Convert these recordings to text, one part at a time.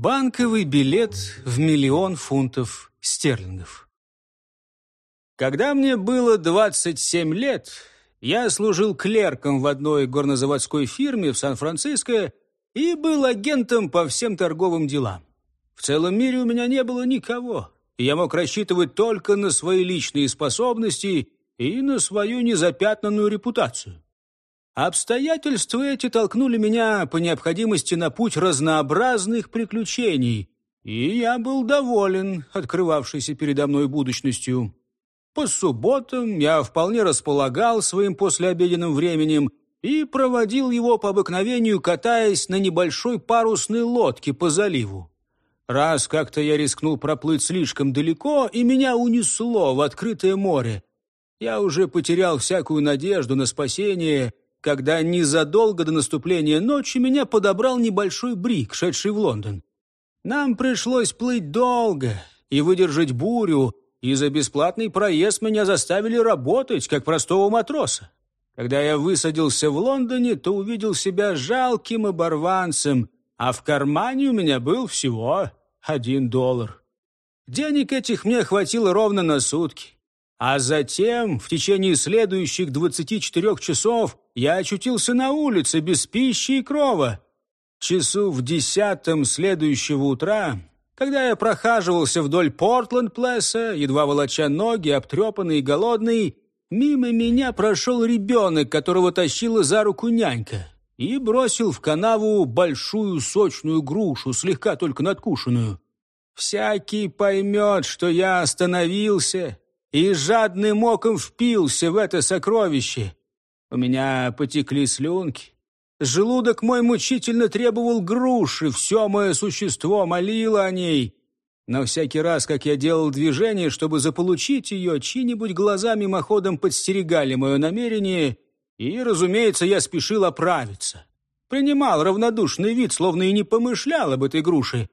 Банковый билет в миллион фунтов стерлингов. Когда мне было 27 лет, я служил клерком в одной горнозаводской фирме в Сан-Франциско и был агентом по всем торговым делам. В целом мире у меня не было никого, и я мог рассчитывать только на свои личные способности и на свою незапятнанную репутацию. Обстоятельства эти толкнули меня по необходимости на путь разнообразных приключений, и я был доволен открывавшейся передо мной будущностью. По субботам я вполне располагал своим послеобеденным временем и проводил его по обыкновению, катаясь на небольшой парусной лодке по заливу. Раз как-то я рискнул проплыть слишком далеко, и меня унесло в открытое море. Я уже потерял всякую надежду на спасение — когда незадолго до наступления ночи меня подобрал небольшой брик, шедший в Лондон. Нам пришлось плыть долго и выдержать бурю, и за бесплатный проезд меня заставили работать, как простого матроса. Когда я высадился в Лондоне, то увидел себя жалким оборванцем, а в кармане у меня был всего один доллар. Денег этих мне хватило ровно на сутки. А затем, в течение следующих 24 часов, я очутился на улице без пищи и крова. Часу в десятом следующего утра, когда я прохаживался вдоль Портленд-Плесса, едва волоча ноги, обтрепанный и голодный, мимо меня прошел ребенок, которого тащила за руку нянька, и бросил в канаву большую сочную грушу, слегка только надкушенную. Всякий поймет, что я остановился и жадным оком впился в это сокровище. У меня потекли слюнки. Желудок мой мучительно требовал груши, все мое существо молило о ней. Но всякий раз, как я делал движение, чтобы заполучить ее, чьи-нибудь глаза мимоходом подстерегали мое намерение, и, разумеется, я спешил оправиться. Принимал равнодушный вид, словно и не помышлял об этой груше,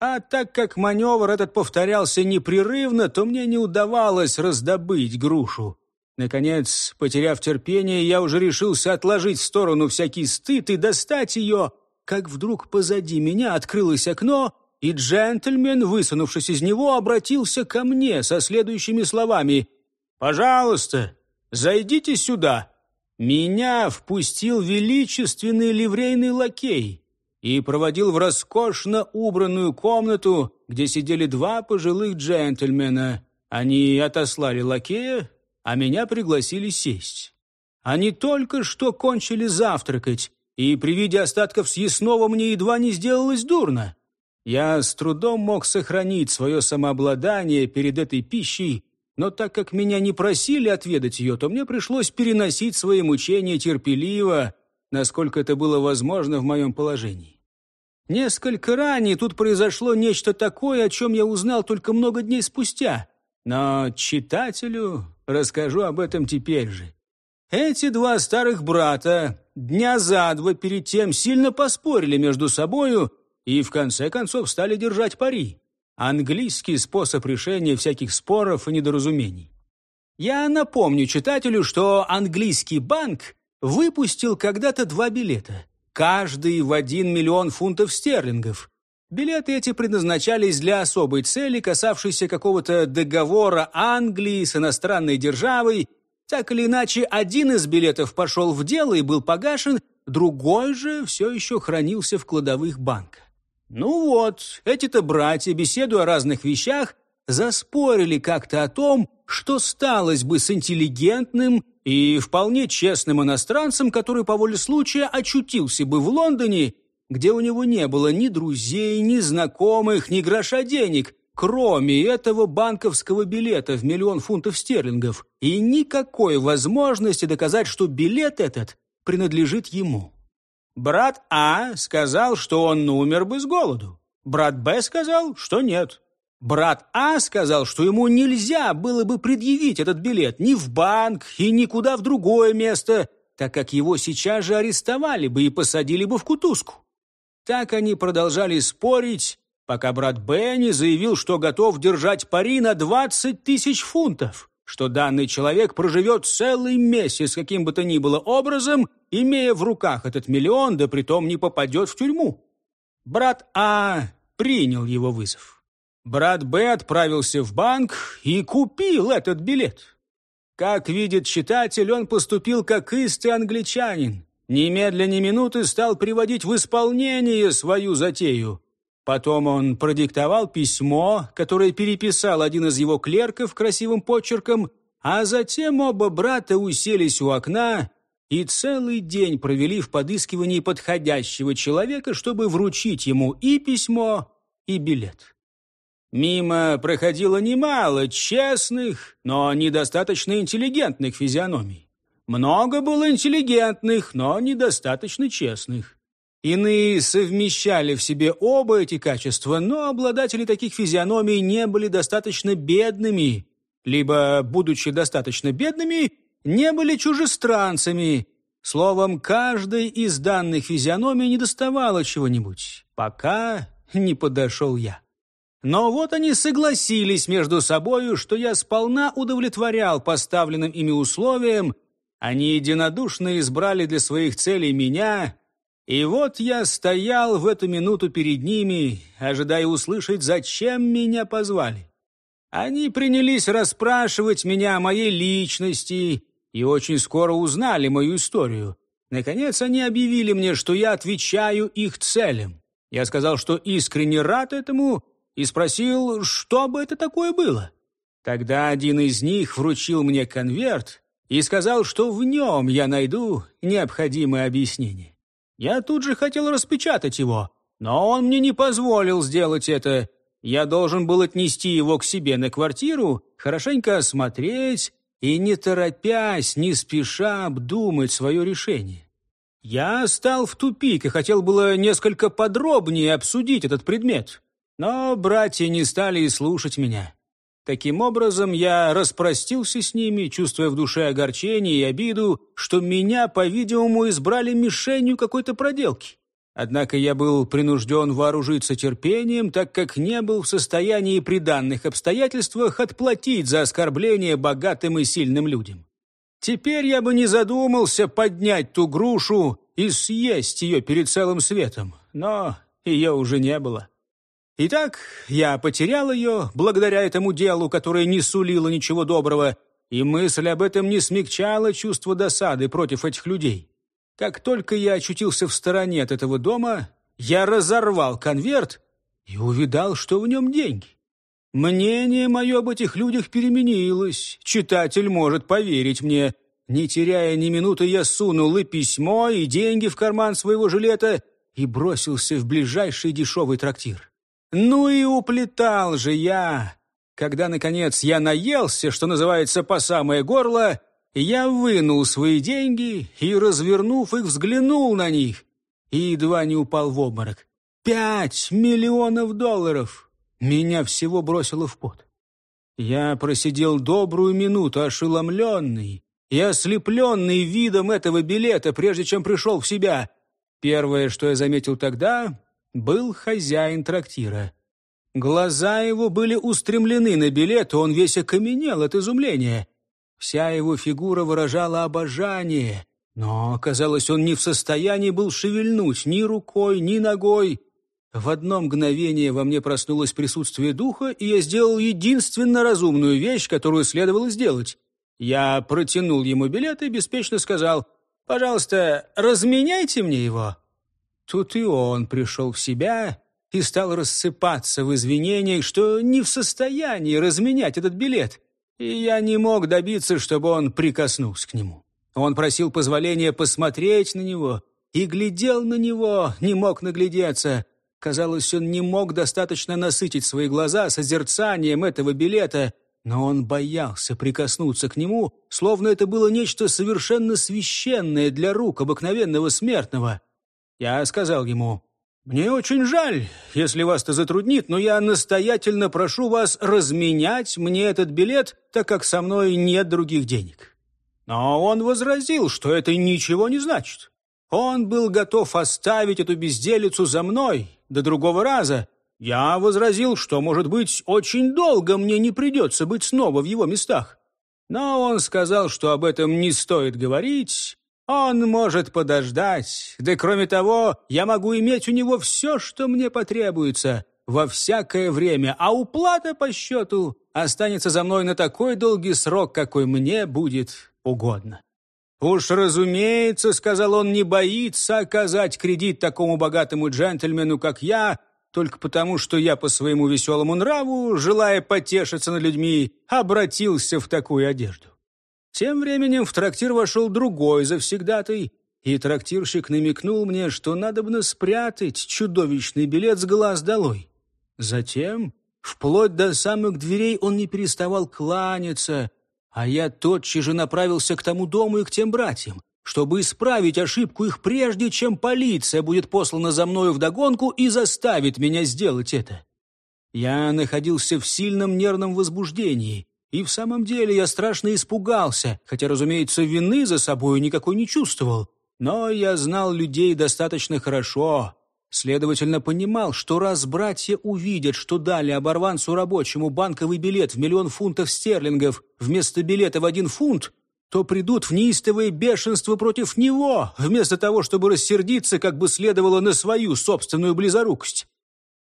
а так как маневр этот повторялся непрерывно, то мне не удавалось раздобыть грушу. Наконец, потеряв терпение, я уже решился отложить в сторону всякий стыд и достать ее, как вдруг позади меня открылось окно, и джентльмен, высунувшись из него, обратился ко мне со следующими словами «Пожалуйста, зайдите сюда». Меня впустил величественный ливрейный лакей и проводил в роскошно убранную комнату, где сидели два пожилых джентльмена. Они отослали лакея, а меня пригласили сесть. Они только что кончили завтракать, и при виде остатков съестного мне едва не сделалось дурно. Я с трудом мог сохранить свое самообладание перед этой пищей, но так как меня не просили отведать ее, то мне пришлось переносить свои мучения терпеливо, насколько это было возможно в моем положении. Несколько ранее тут произошло нечто такое, о чем я узнал только много дней спустя. Но читателю расскажу об этом теперь же. Эти два старых брата дня за два перед тем сильно поспорили между собою и в конце концов стали держать пари. Английский способ решения всяких споров и недоразумений. Я напомню читателю, что английский банк выпустил когда-то два билета – каждый в один миллион фунтов стерлингов. Билеты эти предназначались для особой цели, касавшейся какого-то договора Англии с иностранной державой. Так или иначе, один из билетов пошел в дело и был погашен, другой же все еще хранился в кладовых банка. Ну вот, эти-то братья, беседуя о разных вещах, заспорили как-то о том, что сталось бы с интеллигентным и вполне честным иностранцем, который по воле случая очутился бы в Лондоне, где у него не было ни друзей, ни знакомых, ни гроша денег, кроме этого банковского билета в миллион фунтов стерлингов, и никакой возможности доказать, что билет этот принадлежит ему. Брат А сказал, что он умер бы с голоду. Брат Б сказал, что нет. Брат А сказал, что ему нельзя было бы предъявить этот билет ни в банк и никуда в другое место, так как его сейчас же арестовали бы и посадили бы в кутузку. Так они продолжали спорить, пока брат Б не заявил, что готов держать пари на 20 тысяч фунтов. что данный человек проживет целый месяц каким бы то ни было образом, имея в руках этот миллион, да притом не попадет в тюрьму. Брат А принял его вызов. Брат Б отправился в банк и купил этот билет. Как видит читатель, он поступил как истый англичанин. Немедля ни минуты стал приводить в исполнение свою затею. Потом он продиктовал письмо, которое переписал один из его клерков красивым почерком, а затем оба брата уселись у окна и целый день провели в подыскивании подходящего человека, чтобы вручить ему и письмо, и билет. Мимо проходило немало честных, но недостаточно интеллигентных физиономий. Много было интеллигентных, но недостаточно честных. Иные совмещали в себе оба эти качества, но обладатели таких физиономий не были достаточно бедными, либо, будучи достаточно бедными, не были чужестранцами. Словом, каждой из данных физиономий недоставало чего-нибудь, пока не подошел я. Но вот они согласились между собою, что я сполна удовлетворял поставленным ими условиям, они единодушно избрали для своих целей меня, и вот я стоял в эту минуту перед ними, ожидая услышать, зачем меня позвали. Они принялись расспрашивать меня о моей личности и очень скоро узнали мою историю. Наконец они объявили мне, что я отвечаю их целям. Я сказал, что искренне рад этому, и спросил, что бы это такое было. Тогда один из них вручил мне конверт и сказал, что в нем я найду необходимое объяснение. Я тут же хотел распечатать его, но он мне не позволил сделать это. Я должен был отнести его к себе на квартиру, хорошенько осмотреть и, не торопясь, не спеша обдумать свое решение. Я стал в тупик и хотел было несколько подробнее обсудить этот предмет, но братья не стали и слушать меня. Таким образом, я распростился с ними, чувствуя в душе огорчение и обиду, что меня, по-видимому, избрали мишенью какой-то проделки. Однако я был принужден вооружиться терпением, так как не был в состоянии при данных обстоятельствах отплатить за оскорбление богатым и сильным людям. Теперь я бы не задумался поднять ту грушу и съесть ее перед целым светом, но ее уже не было. Итак, я потерял ее благодаря этому делу, которое не сулило ничего доброго, и мысль об этом не смягчала чувство досады против этих людей. Как только я очутился в стороне от этого дома, я разорвал конверт и увидал, что в нем деньги. Мнение мое об этих людях переменилось. Читатель может поверить мне. Не теряя ни минуты, я сунул и письмо, и деньги в карман своего жилета и бросился в ближайший дешевый трактир. Ну и уплетал же я. Когда, наконец, я наелся, что называется, по самое горло, я вынул свои деньги и, развернув их, взглянул на них и едва не упал в обморок. Пять миллионов долларов! Меня всего бросило в пот. Я просидел добрую минуту ошеломленный и ослепленный видом этого билета, прежде чем пришел в себя. Первое, что я заметил тогда, был хозяин трактира. Глаза его были устремлены на билет, и он весь окаменел от изумления. Вся его фигура выражала обожание, но, казалось, он не в состоянии был шевельнуть ни рукой, ни ногой. В одно мгновение во мне проснулось присутствие духа, и я сделал единственно разумную вещь, которую следовало сделать. Я протянул ему билет и беспечно сказал, «Пожалуйста, разменяйте мне его». Тут и он пришел в себя и стал рассыпаться в извинениях, что не в состоянии разменять этот билет, и я не мог добиться, чтобы он прикоснулся к нему. Он просил позволения посмотреть на него и глядел на него, не мог наглядеться. Казалось, он не мог достаточно насытить свои глаза созерцанием этого билета, но он боялся прикоснуться к нему, словно это было нечто совершенно священное для рук обыкновенного смертного. Я сказал ему, «Мне очень жаль, если вас это затруднит, но я настоятельно прошу вас разменять мне этот билет, так как со мной нет других денег». Но он возразил, что это ничего не значит. Он был готов оставить эту безделицу за мной до другого раза. Я возразил, что, может быть, очень долго мне не придется быть снова в его местах. Но он сказал, что об этом не стоит говорить, он может подождать. Да кроме того, я могу иметь у него все, что мне потребуется, во всякое время, а уплата по счету останется за мной на такой долгий срок, какой мне будет угодно. «Уж разумеется, — сказал он, — не боится оказать кредит такому богатому джентльмену, как я, только потому, что я по своему веселому нраву, желая потешиться над людьми, обратился в такую одежду. Тем временем в трактир вошел другой завсегдатый, и трактирщик намекнул мне, что надобно спрятать чудовищный билет с глаз долой. Затем, вплоть до самых дверей, он не переставал кланяться, а я тотчас же направился к тому дому и к тем братьям чтобы исправить ошибку их прежде, чем полиция будет послана за мною вдогонку и заставит меня сделать это. Я находился в сильном нервном возбуждении, и в самом деле я страшно испугался, хотя, разумеется, вины за собой никакой не чувствовал. Но я знал людей достаточно хорошо, следовательно, понимал, что раз братья увидят, что дали оборванцу рабочему банковый билет в миллион фунтов стерлингов вместо билета в один фунт, то придут в неистовое бешенство против него, вместо того, чтобы рассердиться, как бы следовало на свою собственную близорукость.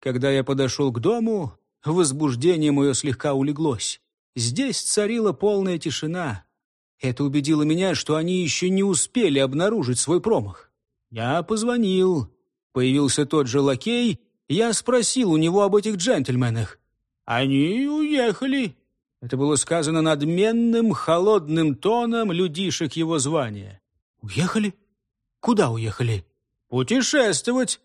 Когда я подошел к дому, возбуждение мое слегка улеглось. Здесь царила полная тишина. Это убедило меня, что они еще не успели обнаружить свой промах. Я позвонил. Появился тот же лакей. Я спросил у него об этих джентльменах. «Они уехали», это было сказано надменным, холодным тоном людишек его звания. «Уехали? Куда уехали?» «Путешествовать».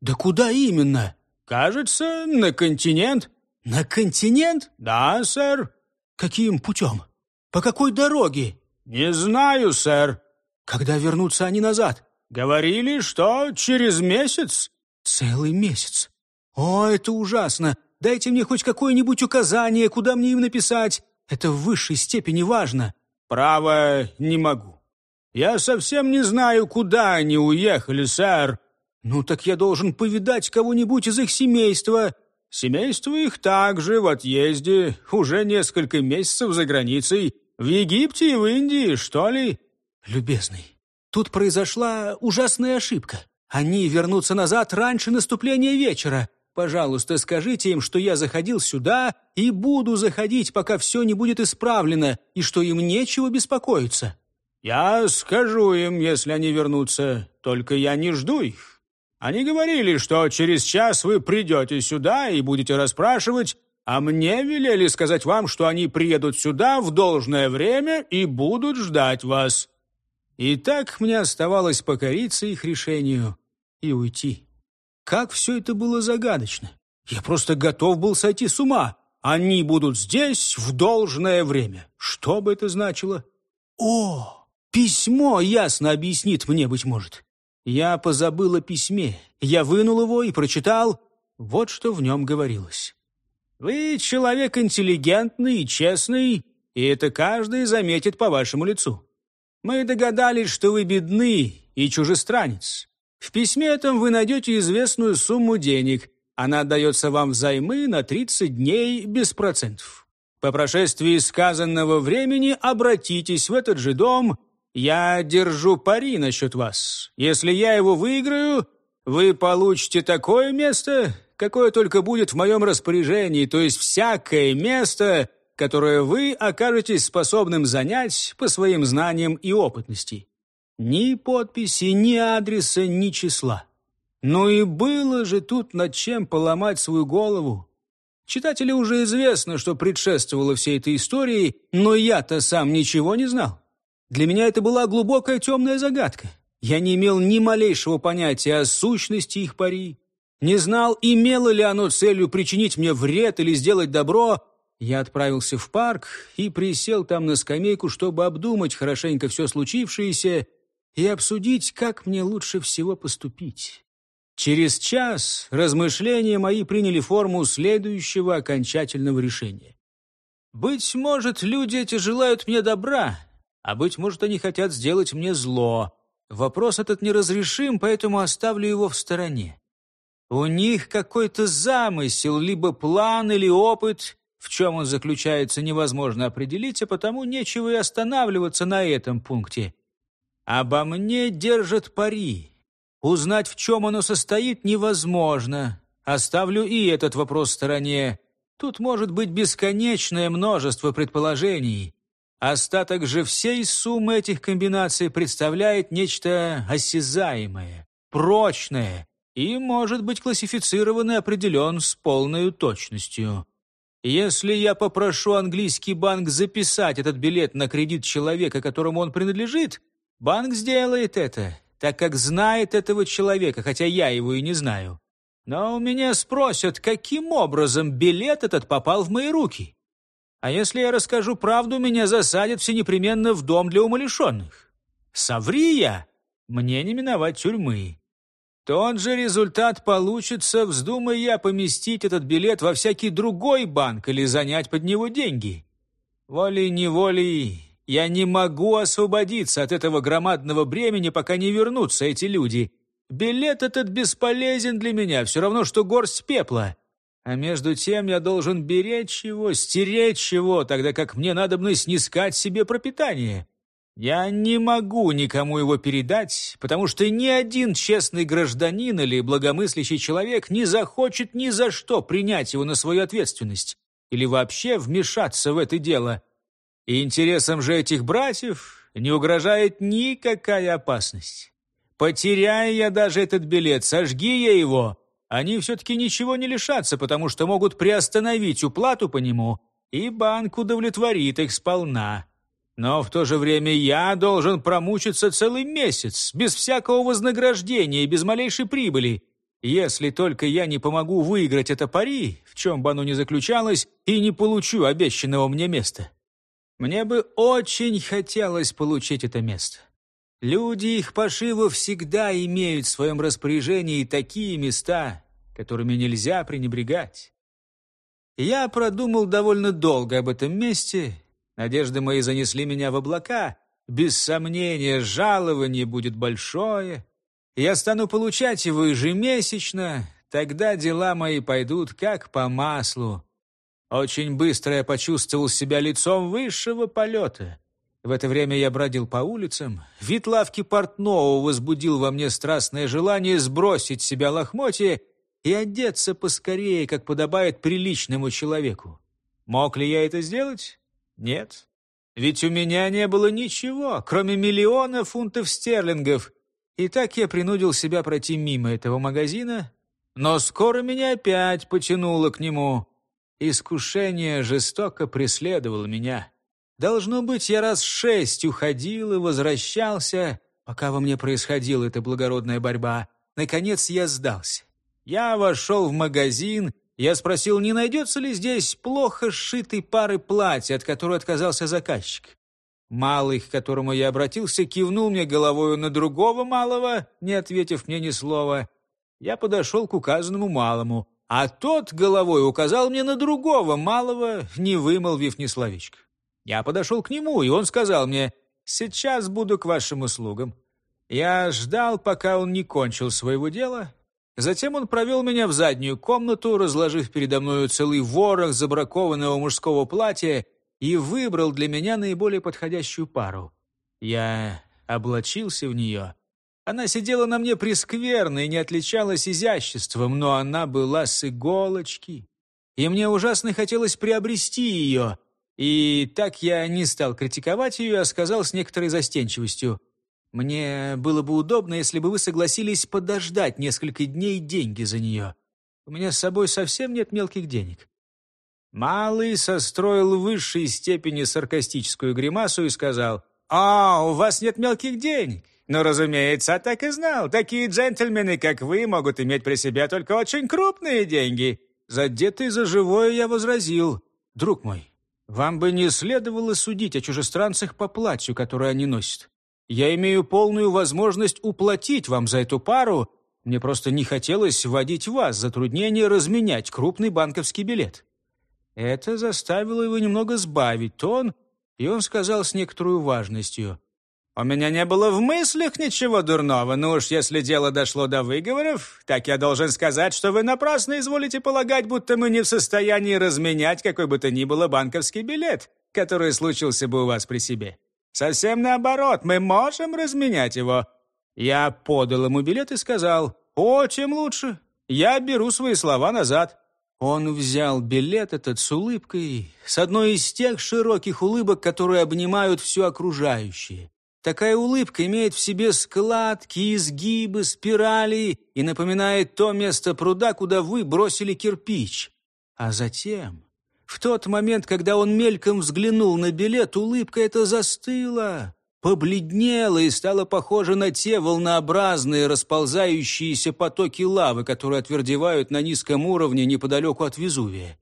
«Да куда именно?» «Кажется, на континент». «На континент?» «Да, сэр». «Каким путем? По какой дороге?» «Не знаю, сэр». «Когда вернутся они назад?» «Говорили, что через месяц». «Целый месяц. О, это ужасно. Дайте мне хоть какое-нибудь указание, куда мне им написать. Это в высшей степени важно». «Право, не могу. Я совсем не знаю, куда они уехали, сэр». «Ну так я должен повидать кого-нибудь из их семейства». «Семейство их также в отъезде, уже несколько месяцев за границей. В Египте и в Индии, что ли?» «Любезный, тут произошла ужасная ошибка. Они вернутся назад раньше наступления вечера. Пожалуйста, скажите им, что я заходил сюда и буду заходить, пока все не будет исправлено, и что им нечего беспокоиться». «Я скажу им, если они вернутся, только я не жду их. Они говорили, что через час вы придете сюда и будете расспрашивать, а мне велели сказать вам, что они приедут сюда в должное время и будут ждать вас». И так мне оставалось покориться их решению и уйти. Как все это было загадочно. Я просто готов был сойти с ума. Они будут здесь в должное время. Что бы это значило? О, письмо ясно объяснит мне, быть может. Я позабыл о письме. Я вынул его и прочитал. Вот что в нем говорилось. Вы человек интеллигентный и честный, и это каждый заметит по вашему лицу. Мы догадались, что вы бедны и чужестранец. В письме этом вы найдете известную сумму денег. Она отдается вам взаймы на 30 дней без процентов. По прошествии сказанного времени обратитесь в этот же дом. Я держу пари насчет вас. Если я его выиграю, вы получите такое место, какое только будет в моем распоряжении, то есть всякое место, которое вы окажетесь способным занять по своим знаниям и опытности. Ни подписи, ни адреса, ни числа. Ну и было же тут над чем поломать свою голову. Читателю уже известно, что предшествовало всей этой истории, но я-то сам ничего не знал. Для меня это была глубокая темная загадка. Я не имел ни малейшего понятия о сущности их пари, не знал, имело ли оно целью причинить мне вред или сделать добро. Я отправился в парк и присел там на скамейку, чтобы обдумать хорошенько все случившееся и обсудить, как мне лучше всего поступить. Через час размышления мои приняли форму следующего окончательного решения. Быть может, люди эти желают мне добра, а быть может, они хотят сделать мне зло. Вопрос этот неразрешим, поэтому оставлю его в стороне. У них какой-то замысел, либо план или опыт, В чем он заключается, невозможно определить, а потому нечего и останавливаться на этом пункте. Обо мне держат пари. Узнать, в чем оно состоит, невозможно. Оставлю и этот вопрос в стороне. Тут может быть бесконечное множество предположений. Остаток же всей суммы этих комбинаций представляет нечто осязаемое, прочное и может быть классифицирован и определен с полной точностью. Если я попрошу английский банк записать этот билет на кредит человека, которому он принадлежит, банк сделает это, так как знает этого человека, хотя я его и не знаю. Но у меня спросят, каким образом билет этот попал в мои руки. А если я расскажу правду, меня засадят все непременно в дом для умалишенных. Соври я, мне не миновать тюрьмы. Тот же результат получится, вздумая я поместить этот билет во всякий другой банк или занять под него деньги. Волей-неволей я не могу освободиться от этого громадного бремени, пока не вернутся эти люди. Билет этот бесполезен для меня, все равно, что горсть пепла. А между тем я должен беречь его, стеречь его, тогда как мне надобно снискать себе пропитание. Я не могу никому его передать, потому что ни один честный гражданин или благомыслящий человек не захочет ни за что принять его на свою ответственность или вообще вмешаться в это дело. И интересам же этих братьев не угрожает никакая опасность. Потеряя я даже этот билет, сожги я его, они все-таки ничего не лишатся, потому что могут приостановить уплату по нему, и банк удовлетворит их сполна. Но в то же время я должен промучиться целый месяц, без всякого вознаграждения и без малейшей прибыли, если только я не помогу выиграть это пари, в чем бы оно ни заключалось, и не получу обещанного мне места. Мне бы очень хотелось получить это место. Люди их пошивов всегда имеют в своем распоряжении такие места, которыми нельзя пренебрегать. Я продумал довольно долго об этом месте Надежды мои занесли меня в облака. Без сомнения, жалование будет большое. Я стану получать его ежемесячно. Тогда дела мои пойдут как по маслу. Очень быстро я почувствовал себя лицом высшего полета. В это время я бродил по улицам. Вид лавки портного возбудил во мне страстное желание сбросить с себя лохмотье и одеться поскорее, как подобает приличному человеку. Мог ли я это сделать? Нет. Ведь у меня не было ничего, кроме миллиона фунтов стерлингов. И так я принудил себя пройти мимо этого магазина, но скоро меня опять потянуло к нему. Искушение жестоко преследовало меня. Должно быть, я раз шесть уходил и возвращался, пока во мне происходила эта благородная борьба. Наконец я сдался. Я вошел в магазин я спросил, не найдется ли здесь плохо сшитой пары платья, от которой отказался заказчик. Малый, к которому я обратился, кивнул мне головою на другого малого, не ответив мне ни слова. Я подошел к указанному малому, а тот головой указал мне на другого малого, не вымолвив ни словечка. Я подошел к нему, и он сказал мне, «Сейчас буду к вашим услугам». Я ждал, пока он не кончил своего дела, Затем он провел меня в заднюю комнату, разложив передо мною целый ворох забракованного мужского платья и выбрал для меня наиболее подходящую пару. Я облачился в нее. Она сидела на мне прескверно и не отличалась изяществом, но она была с иголочки. И мне ужасно хотелось приобрести ее. И так я не стал критиковать ее, а сказал с некоторой застенчивостью — мне было бы удобно, если бы вы согласились подождать несколько дней деньги за нее. У меня с собой совсем нет мелких денег». Малый состроил в высшей степени саркастическую гримасу и сказал, «А, у вас нет мелких денег? Ну, разумеется, так и знал. Такие джентльмены, как вы, могут иметь при себе только очень крупные деньги». Задетый за живое я возразил, «Друг мой, вам бы не следовало судить о чужестранцах по платью, которое они носят. Я имею полную возможность уплатить вам за эту пару. Мне просто не хотелось вводить вас в затруднение разменять крупный банковский билет». Это заставило его немного сбавить тон, и он сказал с некоторой важностью. У меня не было в мыслях ничего дурного, но уж если дело дошло до выговоров, так я должен сказать, что вы напрасно изволите полагать, будто мы не в состоянии разменять какой бы то ни было банковский билет, который случился бы у вас при себе. Совсем наоборот, мы можем разменять его». Я подал ему билет и сказал, «О, тем лучше. Я беру свои слова назад». Он взял билет этот с улыбкой, с одной из тех широких улыбок, которые обнимают все окружающее. Такая улыбка имеет в себе складки, изгибы, спирали и напоминает то место пруда, куда вы бросили кирпич. А затем, в тот момент, когда он мельком взглянул на билет, улыбка эта застыла, побледнела и стала похожа на те волнообразные расползающиеся потоки лавы, которые отвердевают на низком уровне неподалеку от Везувия.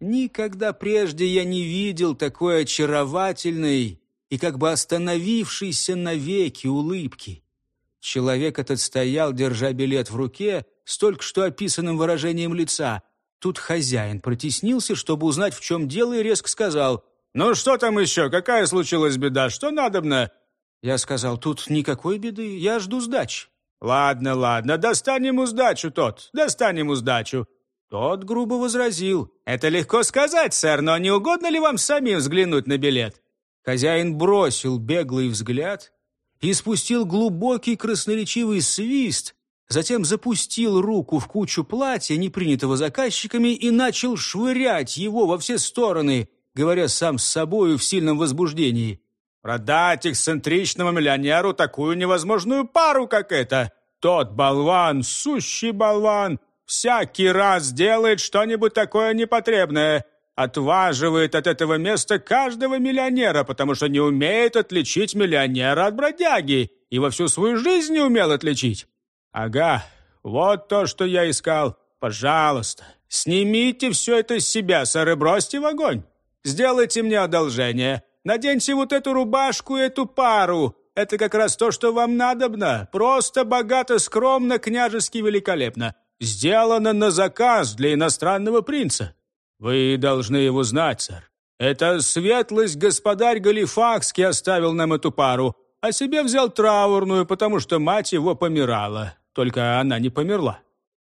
Никогда прежде я не видел такой очаровательной, и как бы остановившейся навеки улыбки. Человек этот стоял, держа билет в руке, с только что описанным выражением лица. Тут хозяин протеснился, чтобы узнать, в чем дело, и резко сказал, «Ну что там еще? Какая случилась беда? Что надобно?» Я сказал, «Тут никакой беды, я жду сдачи». «Ладно, ладно, достань ему сдачу тот, достань ему сдачу». Тот грубо возразил, «Это легко сказать, сэр, но не угодно ли вам самим взглянуть на билет?» Хозяин бросил беглый взгляд и спустил глубокий красноречивый свист, затем запустил руку в кучу платья, не принятого заказчиками, и начал швырять его во все стороны, говоря сам с собою в сильном возбуждении. «Продать эксцентричному миллионеру такую невозможную пару, как эта! Тот болван, сущий болван, всякий раз делает что-нибудь такое непотребное!» Отваживает от этого места каждого миллионера, потому что не умеет отличить миллионера от бродяги и во всю свою жизнь не умел отличить. Ага, вот то, что я искал. Пожалуйста, снимите все это с себя, сэр, и бросьте в огонь. Сделайте мне одолжение. Наденьте вот эту рубашку и эту пару. Это как раз то, что вам надобно. Просто богато, скромно, княжески великолепно. Сделано на заказ для иностранного принца. «Вы должны его знать, сэр. Это светлость господарь Галифакский оставил нам эту пару, а себе взял траурную, потому что мать его помирала. Только она не померла.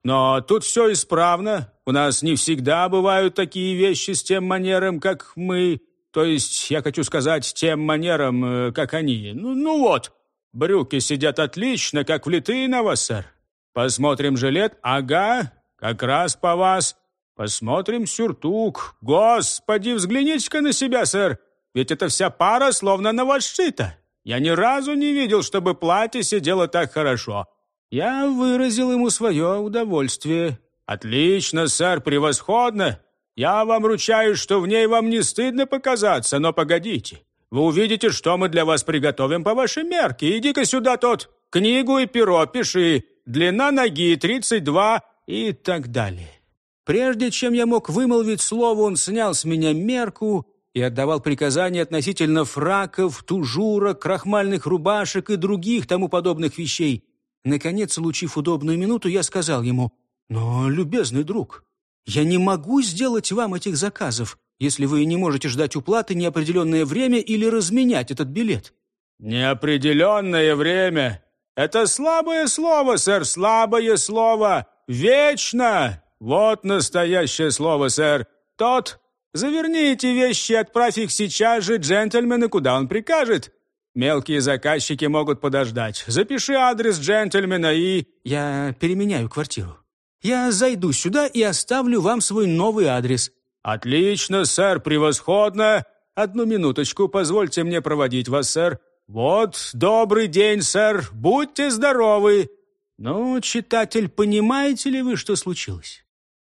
Но тут все исправно. У нас не всегда бывают такие вещи с тем манером, как мы. То есть, я хочу сказать, тем манером, э, как они. Ну, ну вот, брюки сидят отлично, как влитые на вас, сэр. Посмотрим жилет. Ага, как раз по вас. «Посмотрим сюртук. Господи, взгляните-ка на себя, сэр. Ведь эта вся пара словно на вас сшита. Я ни разу не видел, чтобы платье сидело так хорошо». Я выразил ему свое удовольствие. «Отлично, сэр, превосходно. Я вам ручаюсь, что в ней вам не стыдно показаться, но погодите. Вы увидите, что мы для вас приготовим по вашей мерке. Иди-ка сюда тот. Книгу и перо пиши. Длина ноги 32 и так далее». Прежде чем я мог вымолвить слово, он снял с меня мерку и отдавал приказания относительно фраков, тужура, крахмальных рубашек и других тому подобных вещей. Наконец, получив удобную минуту, я сказал ему, «Но, любезный друг, я не могу сделать вам этих заказов, если вы не можете ждать уплаты неопределенное время или разменять этот билет». «Неопределенное время? Это слабое слово, сэр, слабое слово! Вечно! «Вот настоящее слово, сэр. Тот, заверни эти вещи и отправь их сейчас же джентльмену, куда он прикажет. Мелкие заказчики могут подождать. Запиши адрес джентльмена и...» «Я переменяю квартиру. Я зайду сюда и оставлю вам свой новый адрес». «Отлично, сэр, превосходно. Одну минуточку, позвольте мне проводить вас, сэр. Вот, добрый день, сэр. Будьте здоровы». «Ну, читатель, понимаете ли вы, что случилось?»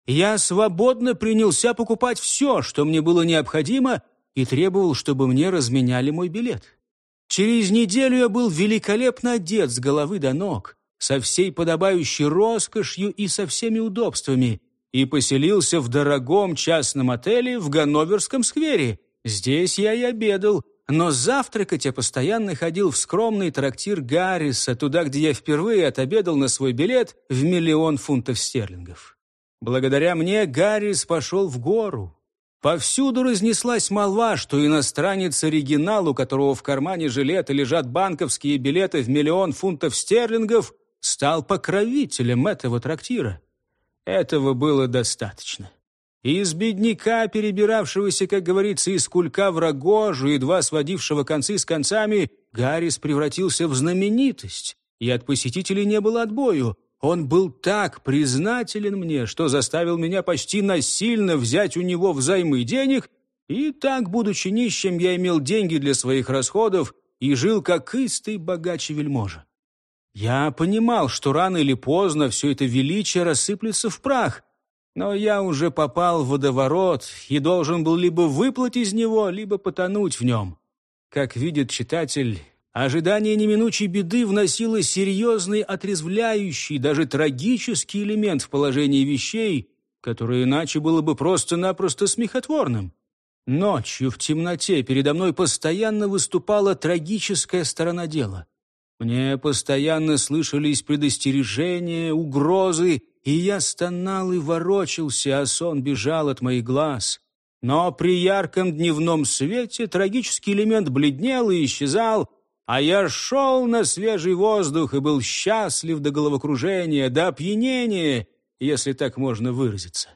Я свободно принялся покупать все, что мне было необходимо, и требовал, чтобы мне разменяли мой билет. Через неделю я был великолепно одет с головы до ног, со всей подобающей роскошью и со всеми удобствами, и поселился в дорогом частном отеле в Ганноверском сквере. Здесь я и обедал, но завтракать я постоянно ходил в скромный трактир Гарриса, туда, где я впервые отобедал на свой билет в миллион фунтов стерлингов. Благодаря мне Гаррис пошел в гору. Повсюду разнеслась молва, что иностранец-оригинал, у которого в кармане жилета лежат банковские билеты в миллион фунтов стерлингов, стал покровителем этого трактира. Этого было достаточно. Из бедняка, перебиравшегося, как говорится, из кулька в рогожу, едва сводившего концы с концами, Гаррис превратился в знаменитость, и от посетителей не было отбою. Он был так признателен мне, что заставил меня почти насильно взять у него взаймы денег, и так, будучи нищим, я имел деньги для своих расходов и жил как истый богаче вельможа. Я понимал, что рано или поздно все это величие рассыплется в прах, но я уже попал в водоворот и должен был либо выплыть из него, либо потонуть в нем. Как видит читатель, ожидание неминучей беды вносило серьезный, отрезвляющий, даже трагический элемент в положение вещей, которое иначе было бы просто-напросто смехотворным. Ночью в темноте передо мной постоянно выступала трагическая сторона дела. Мне постоянно слышались предостережения, угрозы, и я стонал и ворочался, а сон бежал от моих глаз. Но при ярком дневном свете трагический элемент бледнел и исчезал, а я шел на свежий воздух и был счастлив до головокружения, до опьянения, если так можно выразиться.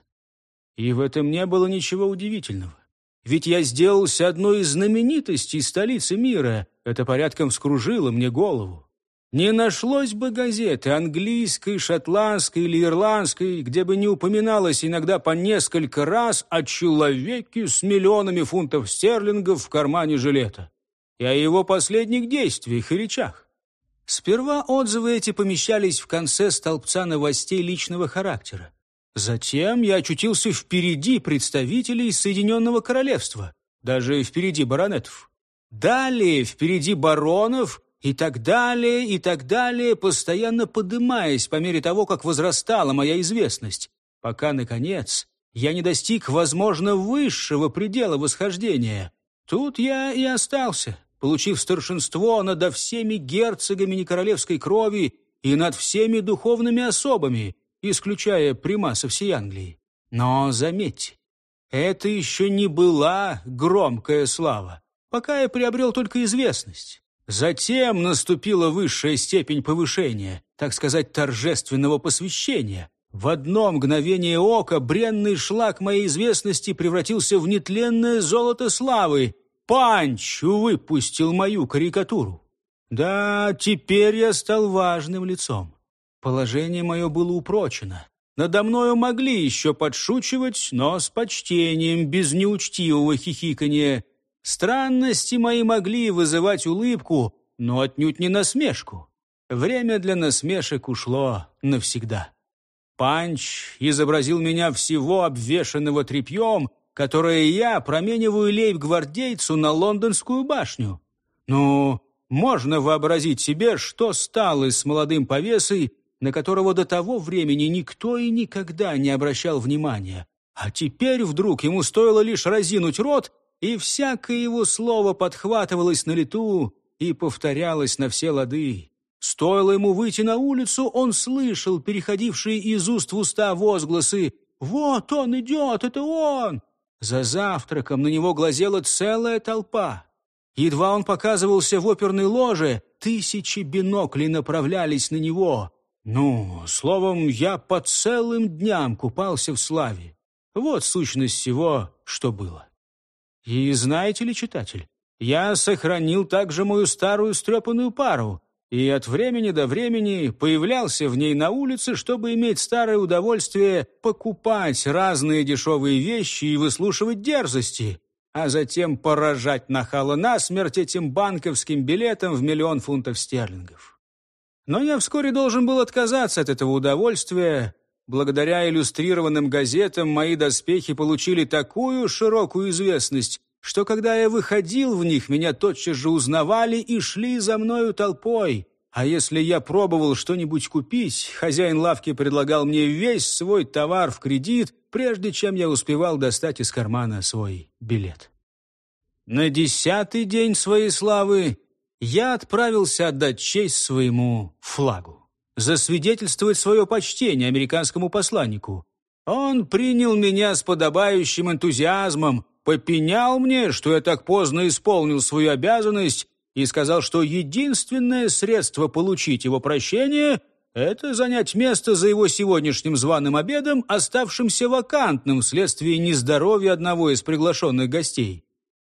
И в этом не было ничего удивительного. Ведь я сделался одной из знаменитостей столицы мира. Это порядком вскружило мне голову. Не нашлось бы газеты английской, шотландской или ирландской, где бы не упоминалось иногда по несколько раз о человеке с миллионами фунтов стерлингов в кармане жилета и о его последних действиях и речах. Сперва отзывы эти помещались в конце столбца новостей личного характера. Затем я очутился впереди представителей Соединенного Королевства, даже впереди баронетов. Далее впереди баронов и так далее, и так далее, постоянно подымаясь по мере того, как возрастала моя известность, пока, наконец, я не достиг, возможно, высшего предела восхождения. Тут я и остался, получив старшинство над всеми герцогами некоролевской крови и над всеми духовными особами, исключая примаса всей Англии. Но заметьте, это еще не была громкая слава, пока я приобрел только известность. Затем наступила высшая степень повышения, так сказать, торжественного посвящения. В одно мгновение ока бренный шлак моей известности превратился в нетленное золото славы. Панч выпустил мою карикатуру. Да, теперь я стал важным лицом. Положение мое было упрочено. Надо мною могли еще подшучивать, но с почтением, без неучтивого хихикания. Странности мои могли вызывать улыбку, но отнюдь не насмешку. Время для насмешек ушло навсегда. Панч изобразил меня всего обвешанного тряпьем, которое я промениваю лейб-гвардейцу на лондонскую башню. Ну, можно вообразить себе, что стало с молодым повесой, на которого до того времени никто и никогда не обращал внимания. А теперь вдруг ему стоило лишь разинуть рот, и всякое его слово подхватывалось на лету и повторялось на все лады. Стоило ему выйти на улицу, он слышал переходившие из уст в уста возгласы «Вот он идет, это он!» За завтраком на него глазела целая толпа. Едва он показывался в оперной ложе, тысячи биноклей направлялись на него. Ну, словом, я по целым дням купался в славе. Вот сущность всего, что было. И знаете ли, читатель, я сохранил также мою старую стрепанную пару и от времени до времени появлялся в ней на улице, чтобы иметь старое удовольствие покупать разные дешевые вещи и выслушивать дерзости, а затем поражать нахала насмерть этим банковским билетом в миллион фунтов стерлингов. Но я вскоре должен был отказаться от этого удовольствия. Благодаря иллюстрированным газетам мои доспехи получили такую широкую известность, что когда я выходил в них, меня тотчас же узнавали и шли за мною толпой. А если я пробовал что-нибудь купить, хозяин лавки предлагал мне весь свой товар в кредит, прежде чем я успевал достать из кармана свой билет. На десятый день своей славы я отправился отдать честь своему флагу, засвидетельствовать свое почтение американскому посланнику. Он принял меня с подобающим энтузиазмом, попенял мне, что я так поздно исполнил свою обязанность, и сказал, что единственное средство получить его прощение — это занять место за его сегодняшним званым обедом, оставшимся вакантным вследствие нездоровья одного из приглашенных гостей.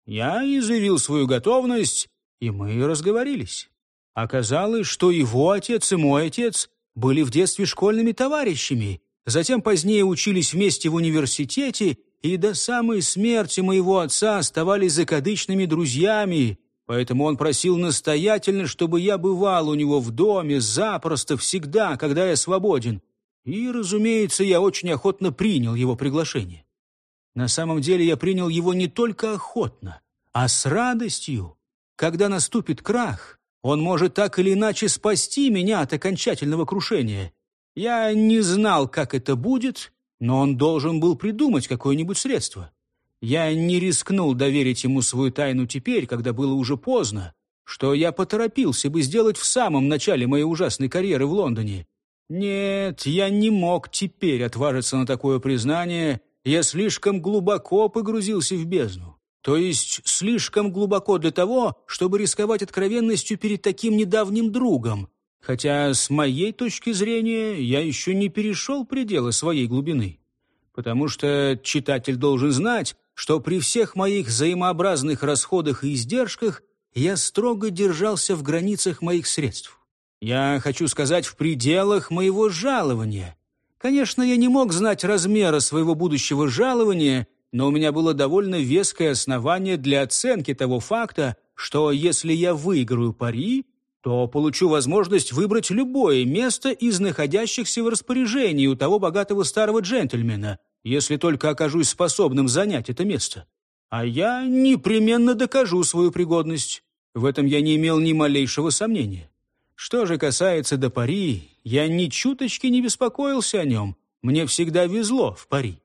Я изъявил свою готовность, и мы разговорились. Оказалось, что его отец и мой отец были в детстве школьными товарищами, затем позднее учились вместе в университете и до самой смерти моего отца оставались закадычными друзьями, поэтому он просил настоятельно, чтобы я бывал у него в доме запросто, всегда, когда я свободен. И, разумеется, я очень охотно принял его приглашение. На самом деле я принял его не только охотно, а с радостью. Когда наступит крах, он может так или иначе спасти меня от окончательного крушения. Я не знал, как это будет, но он должен был придумать какое-нибудь средство. Я не рискнул доверить ему свою тайну теперь, когда было уже поздно, что я поторопился бы сделать в самом начале моей ужасной карьеры в Лондоне. Нет, я не мог теперь отважиться на такое признание, я слишком глубоко погрузился в бездну. То есть слишком глубоко для того, чтобы рисковать откровенностью перед таким недавним другом, хотя с моей точки зрения я еще не перешел пределы своей глубины. Потому что читатель должен знать, что при всех моих взаимообразных расходах и издержках я строго держался в границах моих средств. Я хочу сказать, в пределах моего жалования. Конечно, я не мог знать размера своего будущего жалования – но у меня было довольно веское основание для оценки того факта, что если я выиграю пари, то получу возможность выбрать любое место из находящихся в распоряжении у того богатого старого джентльмена, если только окажусь способным занять это место. А я непременно докажу свою пригодность. В этом я не имел ни малейшего сомнения. Что же касается до пари, я ни чуточки не беспокоился о нем. Мне всегда везло в пари.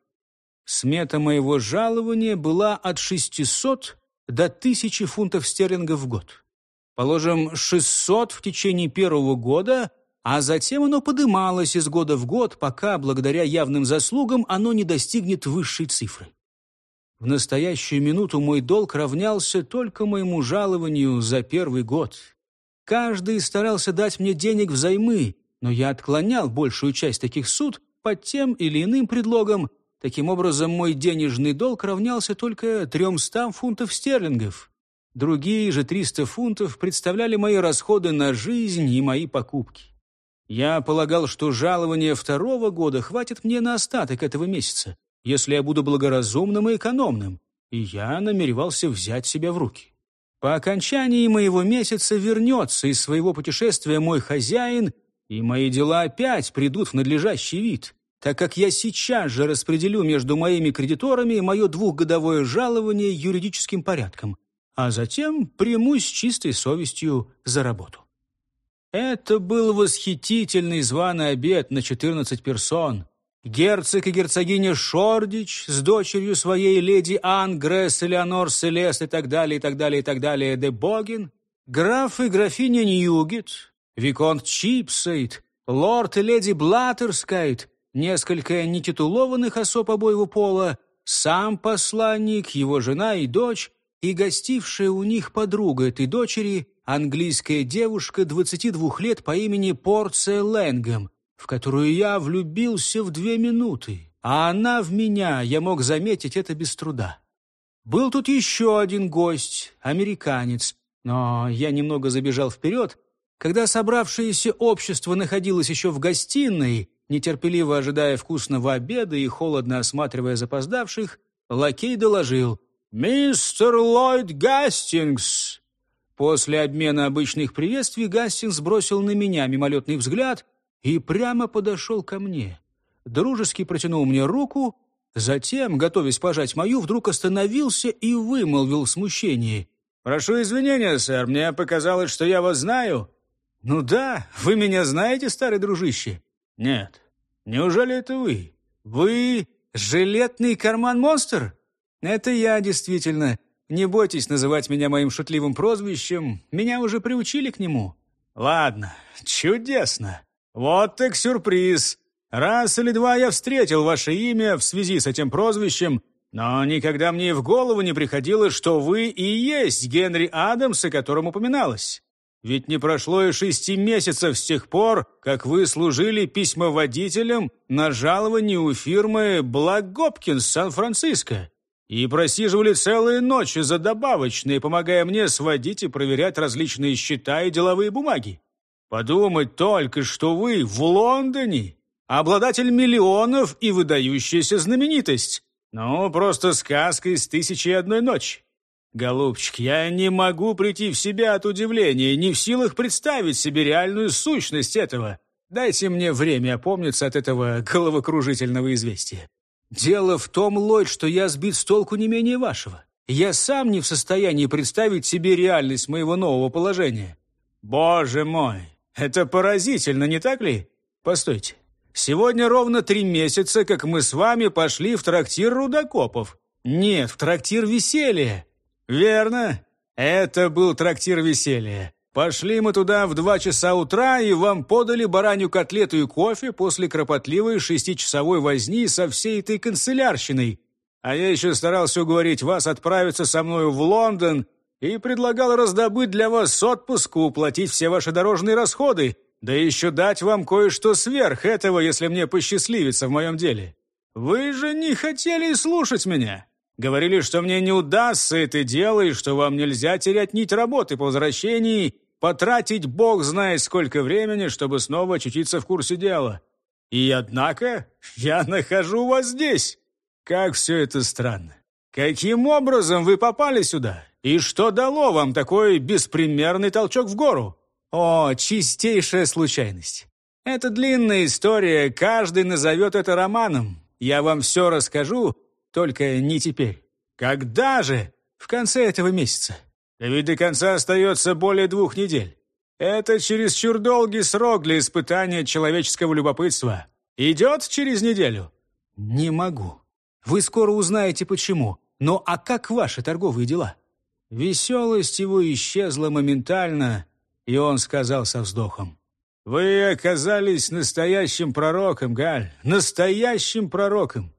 Смета моего жалования была от 600 до 1000 фунтов стерлингов в год. Положим, 600 в течение первого года, а затем оно подымалось из года в год, пока, благодаря явным заслугам, оно не достигнет высшей цифры. В настоящую минуту мой долг равнялся только моему жалованию за первый год. Каждый старался дать мне денег взаймы, но я отклонял большую часть таких суд под тем или иным предлогом, Таким образом, мой денежный долг равнялся только 300 фунтов стерлингов. Другие же 300 фунтов представляли мои расходы на жизнь и мои покупки. Я полагал, что жалование второго года хватит мне на остаток этого месяца, если я буду благоразумным и экономным, и я намеревался взять себя в руки. По окончании моего месяца вернется из своего путешествия мой хозяин, и мои дела опять придут в надлежащий вид так как я сейчас же распределю между моими кредиторами мое двухгодовое жалование юридическим порядком, а затем примусь чистой совестью за работу. Это был восхитительный званый обед на 14 персон. Герцог и герцогиня Шордич с дочерью своей леди Ан, Гресс, Элеонор, Селест и так далее, и так далее, и так далее, де Богин, граф и графиня Ньюгет, виконт Чипсейт, лорд и леди Блаттерскайт, несколько нетитулованных особ обоего пола, сам посланник, его жена и дочь, и гостившая у них подруга этой дочери, английская девушка 22 лет по имени Порция Лэнгем, в которую я влюбился в две минуты, а она в меня, я мог заметить это без труда. Был тут еще один гость, американец, но я немного забежал вперед, когда собравшееся общество находилось еще в гостиной, нетерпеливо ожидая вкусного обеда и холодно осматривая запоздавших, лакей доложил «Мистер Ллойд Гастингс!» После обмена обычных приветствий Гастингс бросил на меня мимолетный взгляд и прямо подошел ко мне. Дружески протянул мне руку, затем, готовясь пожать мою, вдруг остановился и вымолвил в смущении. «Прошу извинения, сэр, мне показалось, что я вас знаю». «Ну да, вы меня знаете, старый дружище?» «Нет. Неужели это вы? Вы жилетный карман-монстр?» «Это я, действительно. Не бойтесь называть меня моим шутливым прозвищем. Меня уже приучили к нему». «Ладно, чудесно. Вот так сюрприз. Раз или два я встретил ваше имя в связи с этим прозвищем, но никогда мне и в голову не приходило, что вы и есть Генри Адамс, о котором упоминалось. Ведь не прошло и шести месяцев с тех пор, как вы служили письмоводителем на жаловании у фирмы Блак Гопкинс Сан-Франциско и просиживали целые ночи за добавочные, помогая мне сводить и проверять различные счета и деловые бумаги. Подумать только, что вы в Лондоне, обладатель миллионов и выдающаяся знаменитость. Ну, просто сказка из «Тысячи и одной ночи». Голубчик, я не могу прийти в себя от удивления, не в силах представить себе реальную сущность этого. Дайте мне время опомниться от этого головокружительного известия. Дело в том, Ллойд, что я сбит с толку не менее вашего. Я сам не в состоянии представить себе реальность моего нового положения. Боже мой, это поразительно, не так ли? Постойте. Сегодня ровно три месяца, как мы с вами пошли в трактир Рудокопов. Нет, в трактир Веселья. Верно? Это был трактир Веселья. Пошли мы туда в два часа утра, и вам подали баранью котлету и кофе после кропотливой шестичасовой возни со всей этой канцелярщиной. А я еще старался уговорить вас отправиться со мною в Лондон и предлагал раздобыть для вас отпуск, уплатить все ваши дорожные расходы, да еще дать вам кое-что сверх этого, если мне посчастливится в моем деле. Вы же не хотели слушать меня. Говорили, что мне не удастся это дело, и что вам нельзя терять нить работы по возвращении, потратить бог знает сколько времени, чтобы снова очутиться в курсе дела. И однако я нахожу вас здесь. Как все это странно. Каким образом вы попали сюда? И что дало вам такой беспримерный толчок в гору? О, чистейшая случайность. Это длинная история, каждый назовет это романом. Я вам все расскажу, только не теперь. Когда же? В конце этого месяца. Да ведь до конца остается более двух недель. Это чересчур долгий срок для испытания человеческого любопытства. Идет через неделю? Не могу. Вы скоро узнаете, почему. Но а как ваши торговые дела? Веселость его исчезла моментально, и он сказал со вздохом. «Вы оказались настоящим пророком, Галь, настоящим пророком.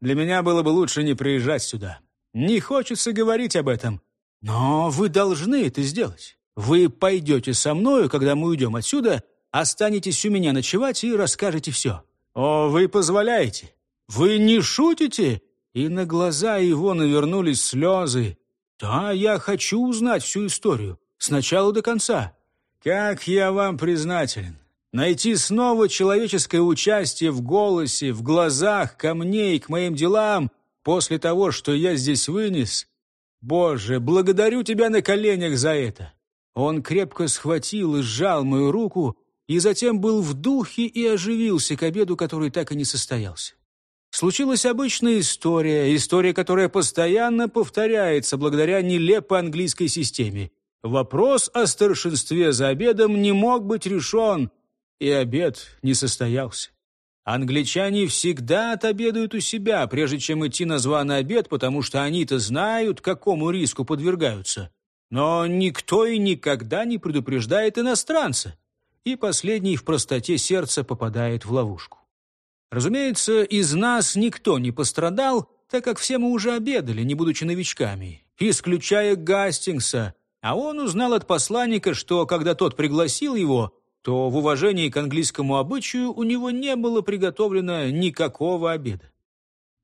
Для меня было бы лучше не приезжать сюда. Не хочется говорить об этом, но вы должны это сделать. Вы пойдете со мною, когда мы уйдем отсюда, останетесь у меня ночевать и расскажете все. О, вы позволяете? Вы не шутите?» И на глаза его навернулись слезы. «Да, я хочу узнать всю историю, с начала до конца. Как я вам признателен. Найти снова человеческое участие в голосе, в глазах, ко мне и к моим делам после того, что я здесь вынес. Боже, благодарю тебя на коленях за это. Он крепко схватил и сжал мою руку, и затем был в духе и оживился к обеду, который так и не состоялся. Случилась обычная история, история, которая постоянно повторяется благодаря нелепой английской системе. Вопрос о старшинстве за обедом не мог быть решен, и обед не состоялся. Англичане всегда отобедают у себя, прежде чем идти на званый обед, потому что они-то знают, какому риску подвергаются. Но никто и никогда не предупреждает иностранца, и последний в простоте сердца попадает в ловушку. Разумеется, из нас никто не пострадал, так как все мы уже обедали, не будучи новичками, исключая Гастингса, а он узнал от посланника, что когда тот пригласил его, то в уважении к английскому обычаю у него не было приготовлено никакого обеда.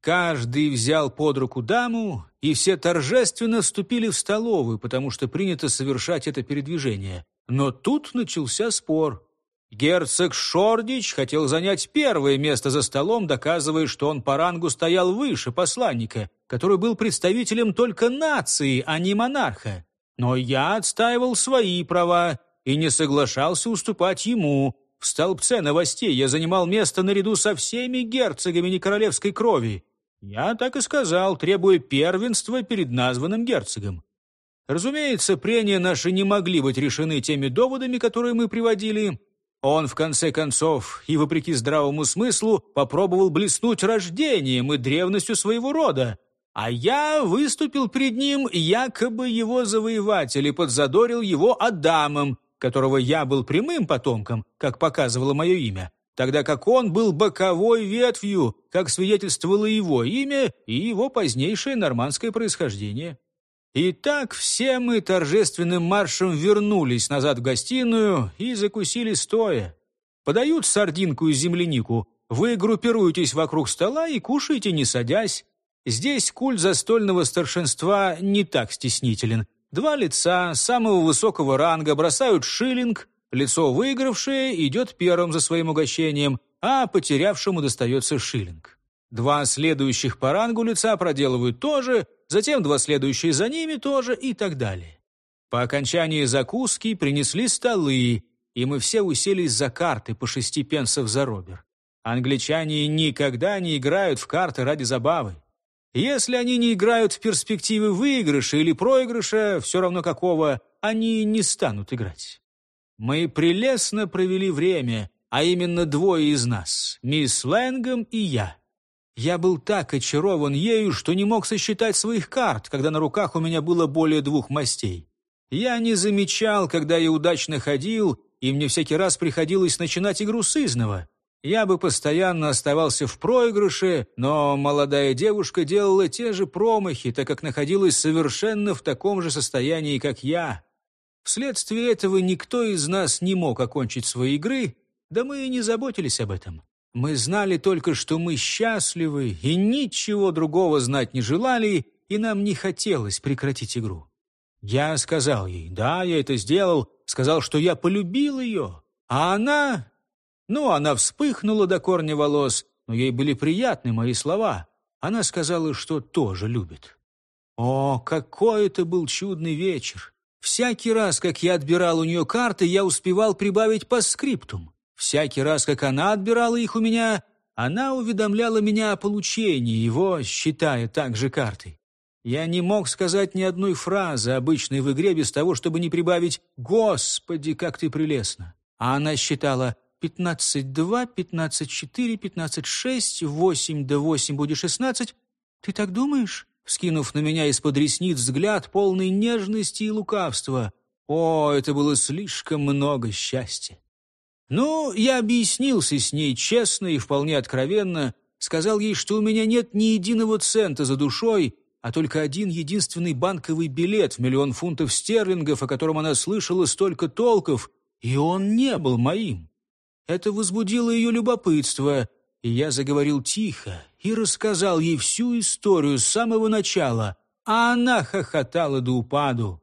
Каждый взял под руку даму, и все торжественно вступили в столовую, потому что принято совершать это передвижение. Но тут начался спор. Герцог Шордич хотел занять первое место за столом, доказывая, что он по рангу стоял выше посланника, который был представителем только нации, а не монарха. Но я отстаивал свои права и не соглашался уступать ему. В столбце новостей я занимал место наряду со всеми герцогами некоролевской крови. Я так и сказал, требуя первенства перед названным герцогом. Разумеется, прения наши не могли быть решены теми доводами, которые мы приводили. Он, в конце концов, и вопреки здравому смыслу, попробовал блеснуть рождением и древностью своего рода, а я выступил перед ним якобы его завоеватель и подзадорил его Адамом, которого я был прямым потомком, как показывало мое имя, тогда как он был боковой ветвью, как свидетельствовало его имя и его позднейшее нормандское происхождение. Итак, все мы торжественным маршем вернулись назад в гостиную и закусили стоя. Подают сардинку и землянику. Вы группируетесь вокруг стола и кушаете, не садясь. Здесь культ застольного старшинства не так стеснителен. Два лица самого высокого ранга бросают шиллинг, лицо выигравшее идет первым за своим угощением, а потерявшему достается шиллинг. Два следующих по рангу лица проделывают то же, затем два следующие за ними тоже и так далее. По окончании закуски принесли столы, и мы все уселись за карты по шести пенсов за робер. Англичане никогда не играют в карты ради забавы. Если они не играют в перспективы выигрыша или проигрыша, все равно какого, они не станут играть. Мы прелестно провели время, а именно двое из нас, мисс Лэнгом и я. Я был так очарован ею, что не мог сосчитать своих карт, когда на руках у меня было более двух мастей. Я не замечал, когда я удачно ходил, и мне всякий раз приходилось начинать игру с изного. Я бы постоянно оставался в проигрыше, но молодая девушка делала те же промахи, так как находилась совершенно в таком же состоянии, как я. Вследствие этого никто из нас не мог окончить свои игры, да мы и не заботились об этом. Мы знали только, что мы счастливы, и ничего другого знать не желали, и нам не хотелось прекратить игру. Я сказал ей, да, я это сделал, сказал, что я полюбил ее, а она... Ну, она вспыхнула до корня волос, но ей были приятны мои слова. Она сказала, что тоже любит. О, какой это был чудный вечер! Всякий раз, как я отбирал у нее карты, я успевал прибавить по скриптум. Всякий раз, как она отбирала их у меня, она уведомляла меня о получении его, считая также картой. Я не мог сказать ни одной фразы, обычной в игре, без того, чтобы не прибавить «Господи, как ты прелестна!» А она считала «Пятнадцать-два, пятнадцать-четыре, пятнадцать-шесть, восемь да восемь будет шестнадцать». «Ты так думаешь?» Вскинув на меня из-под ресниц взгляд, полный нежности и лукавства. О, это было слишком много счастья. Ну, я объяснился с ней честно и вполне откровенно, сказал ей, что у меня нет ни единого цента за душой, а только один единственный банковый билет в миллион фунтов стерлингов, о котором она слышала столько толков, и он не был моим. Это возбудило ее любопытство, и я заговорил тихо и рассказал ей всю историю с самого начала, а она хохотала до упаду.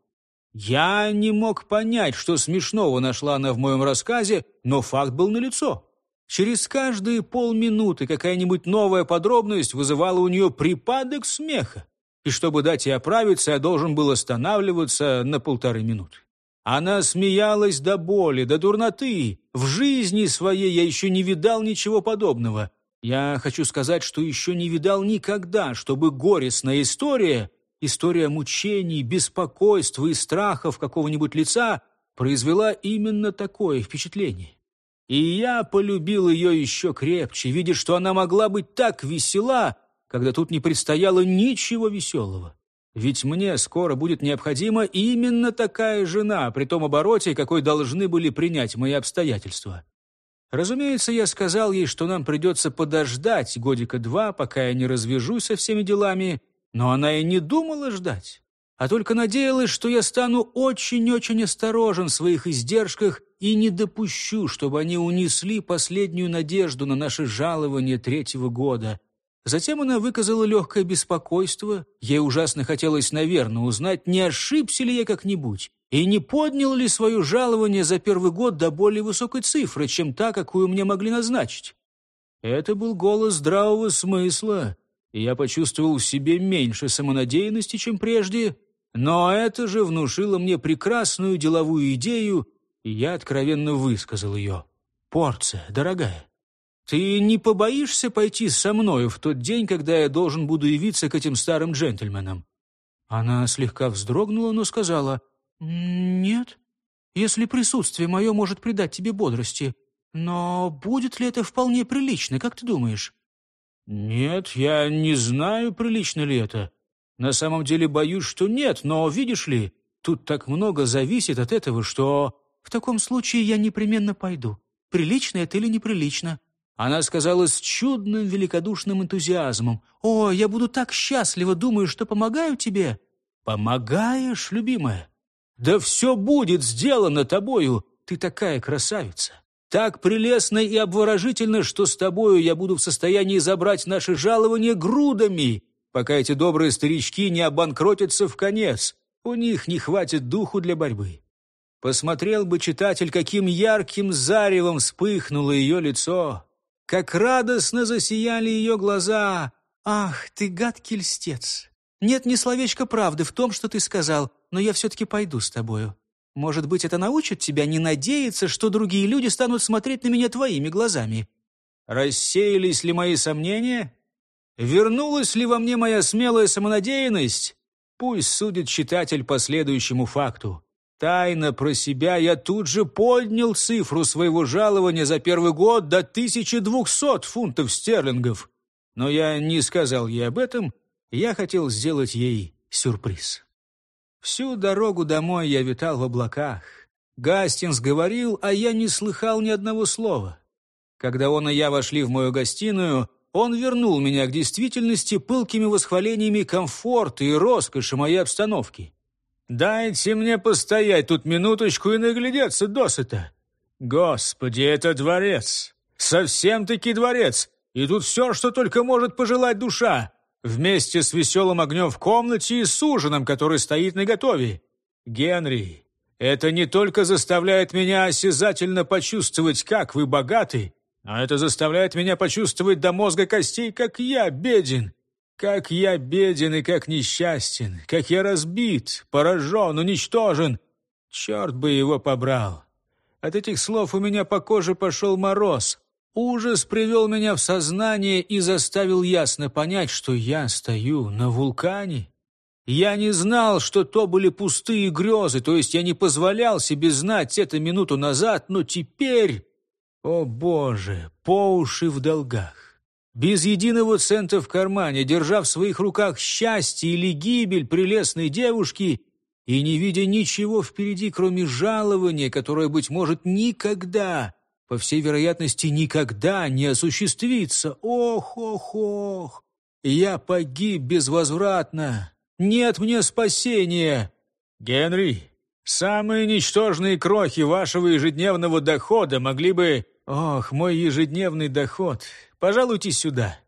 Я не мог понять, что смешного нашла она в моем рассказе, но факт был налицо. Через каждые полминуты какая-нибудь новая подробность вызывала у нее припадок смеха. И чтобы дать ей оправиться, я должен был останавливаться на полторы минуты. Она смеялась до боли, до дурноты. В жизни своей я еще не видал ничего подобного. Я хочу сказать, что еще не видал никогда, чтобы горестная история история мучений, беспокойства и страхов какого-нибудь лица произвела именно такое впечатление. И я полюбил ее еще крепче, видя, что она могла быть так весела, когда тут не предстояло ничего веселого. Ведь мне скоро будет необходима именно такая жена, при том обороте, какой должны были принять мои обстоятельства. Разумеется, я сказал ей, что нам придется подождать годика два, пока я не развяжусь со всеми делами, но она и не думала ждать, а только надеялась, что я стану очень-очень осторожен в своих издержках и не допущу, чтобы они унесли последнюю надежду на наше жалование третьего года. Затем она выказала легкое беспокойство. Ей ужасно хотелось, наверное, узнать, не ошибся ли я как-нибудь, и не поднял ли свое жалование за первый год до более высокой цифры, чем та, какую мне могли назначить. Это был голос здравого смысла, и я почувствовал в себе меньше самонадеянности, чем прежде, но это же внушило мне прекрасную деловую идею, и я откровенно высказал ее. «Порция, дорогая, ты не побоишься пойти со мною в тот день, когда я должен буду явиться к этим старым джентльменам?» Она слегка вздрогнула, но сказала, «Нет, если присутствие мое может придать тебе бодрости. Но будет ли это вполне прилично, как ты думаешь?» «Нет, я не знаю, прилично ли это. На самом деле боюсь, что нет, но, видишь ли, тут так много зависит от этого, что...» «В таком случае я непременно пойду. прилично это или неприлично». Она сказала с чудным великодушным энтузиазмом. «О, я буду так счастлива, думаю, что помогаю тебе». «Помогаешь, любимая? Да все будет сделано тобою. Ты такая красавица. Так прелестно и обворожительно, что с тобою я буду в состоянии забрать наши жалования грудами, пока эти добрые старички не обанкротятся в конец. У них не хватит духу для борьбы. Посмотрел бы читатель, каким ярким заревом вспыхнуло ее лицо, как радостно засияли ее глаза. «Ах, ты гадкий льстец! Нет ни словечка правды в том, что ты сказал, но я все-таки пойду с тобою. Может быть, это научит тебя не надеяться, что другие люди станут смотреть на меня твоими глазами. Рассеялись ли мои сомнения? Вернулась ли во мне моя смелая самонадеянность? Пусть судит читатель по следующему факту. Тайно про себя я тут же поднял цифру своего жалования за первый год до 1200 фунтов стерлингов. Но я не сказал ей об этом, я хотел сделать ей сюрприз. Всю дорогу домой я витал в облаках. Гастинс говорил, а я не слыхал ни одного слова. Когда он и я вошли в мою гостиную, он вернул меня к действительности пылкими восхвалениями комфорта и роскоши моей обстановки. «Дайте мне постоять тут минуточку и наглядеться досыта. Господи, это дворец! Совсем-таки дворец! И тут все, что только может пожелать душа вместе с веселым огнем в комнате и с ужином, который стоит наготове. Генри, это не только заставляет меня осязательно почувствовать, как вы богаты, а это заставляет меня почувствовать до мозга костей, как я беден. Как я беден и как несчастен, как я разбит, поражен, уничтожен. Черт бы его побрал. От этих слов у меня по коже пошел мороз. Ужас привел меня в сознание и заставил ясно понять, что я стою на вулкане. Я не знал, что то были пустые грезы, то есть я не позволял себе знать это минуту назад, но теперь... О, Боже, по уши в долгах. Без единого цента в кармане, держа в своих руках счастье или гибель прелестной девушки и не видя ничего впереди, кроме жалования, которое, быть может, никогда по всей вероятности, никогда не осуществится. Ох, ох, ох! Я погиб безвозвратно. Нет мне спасения. Генри, самые ничтожные крохи вашего ежедневного дохода могли бы... Ох, мой ежедневный доход. Пожалуйте сюда.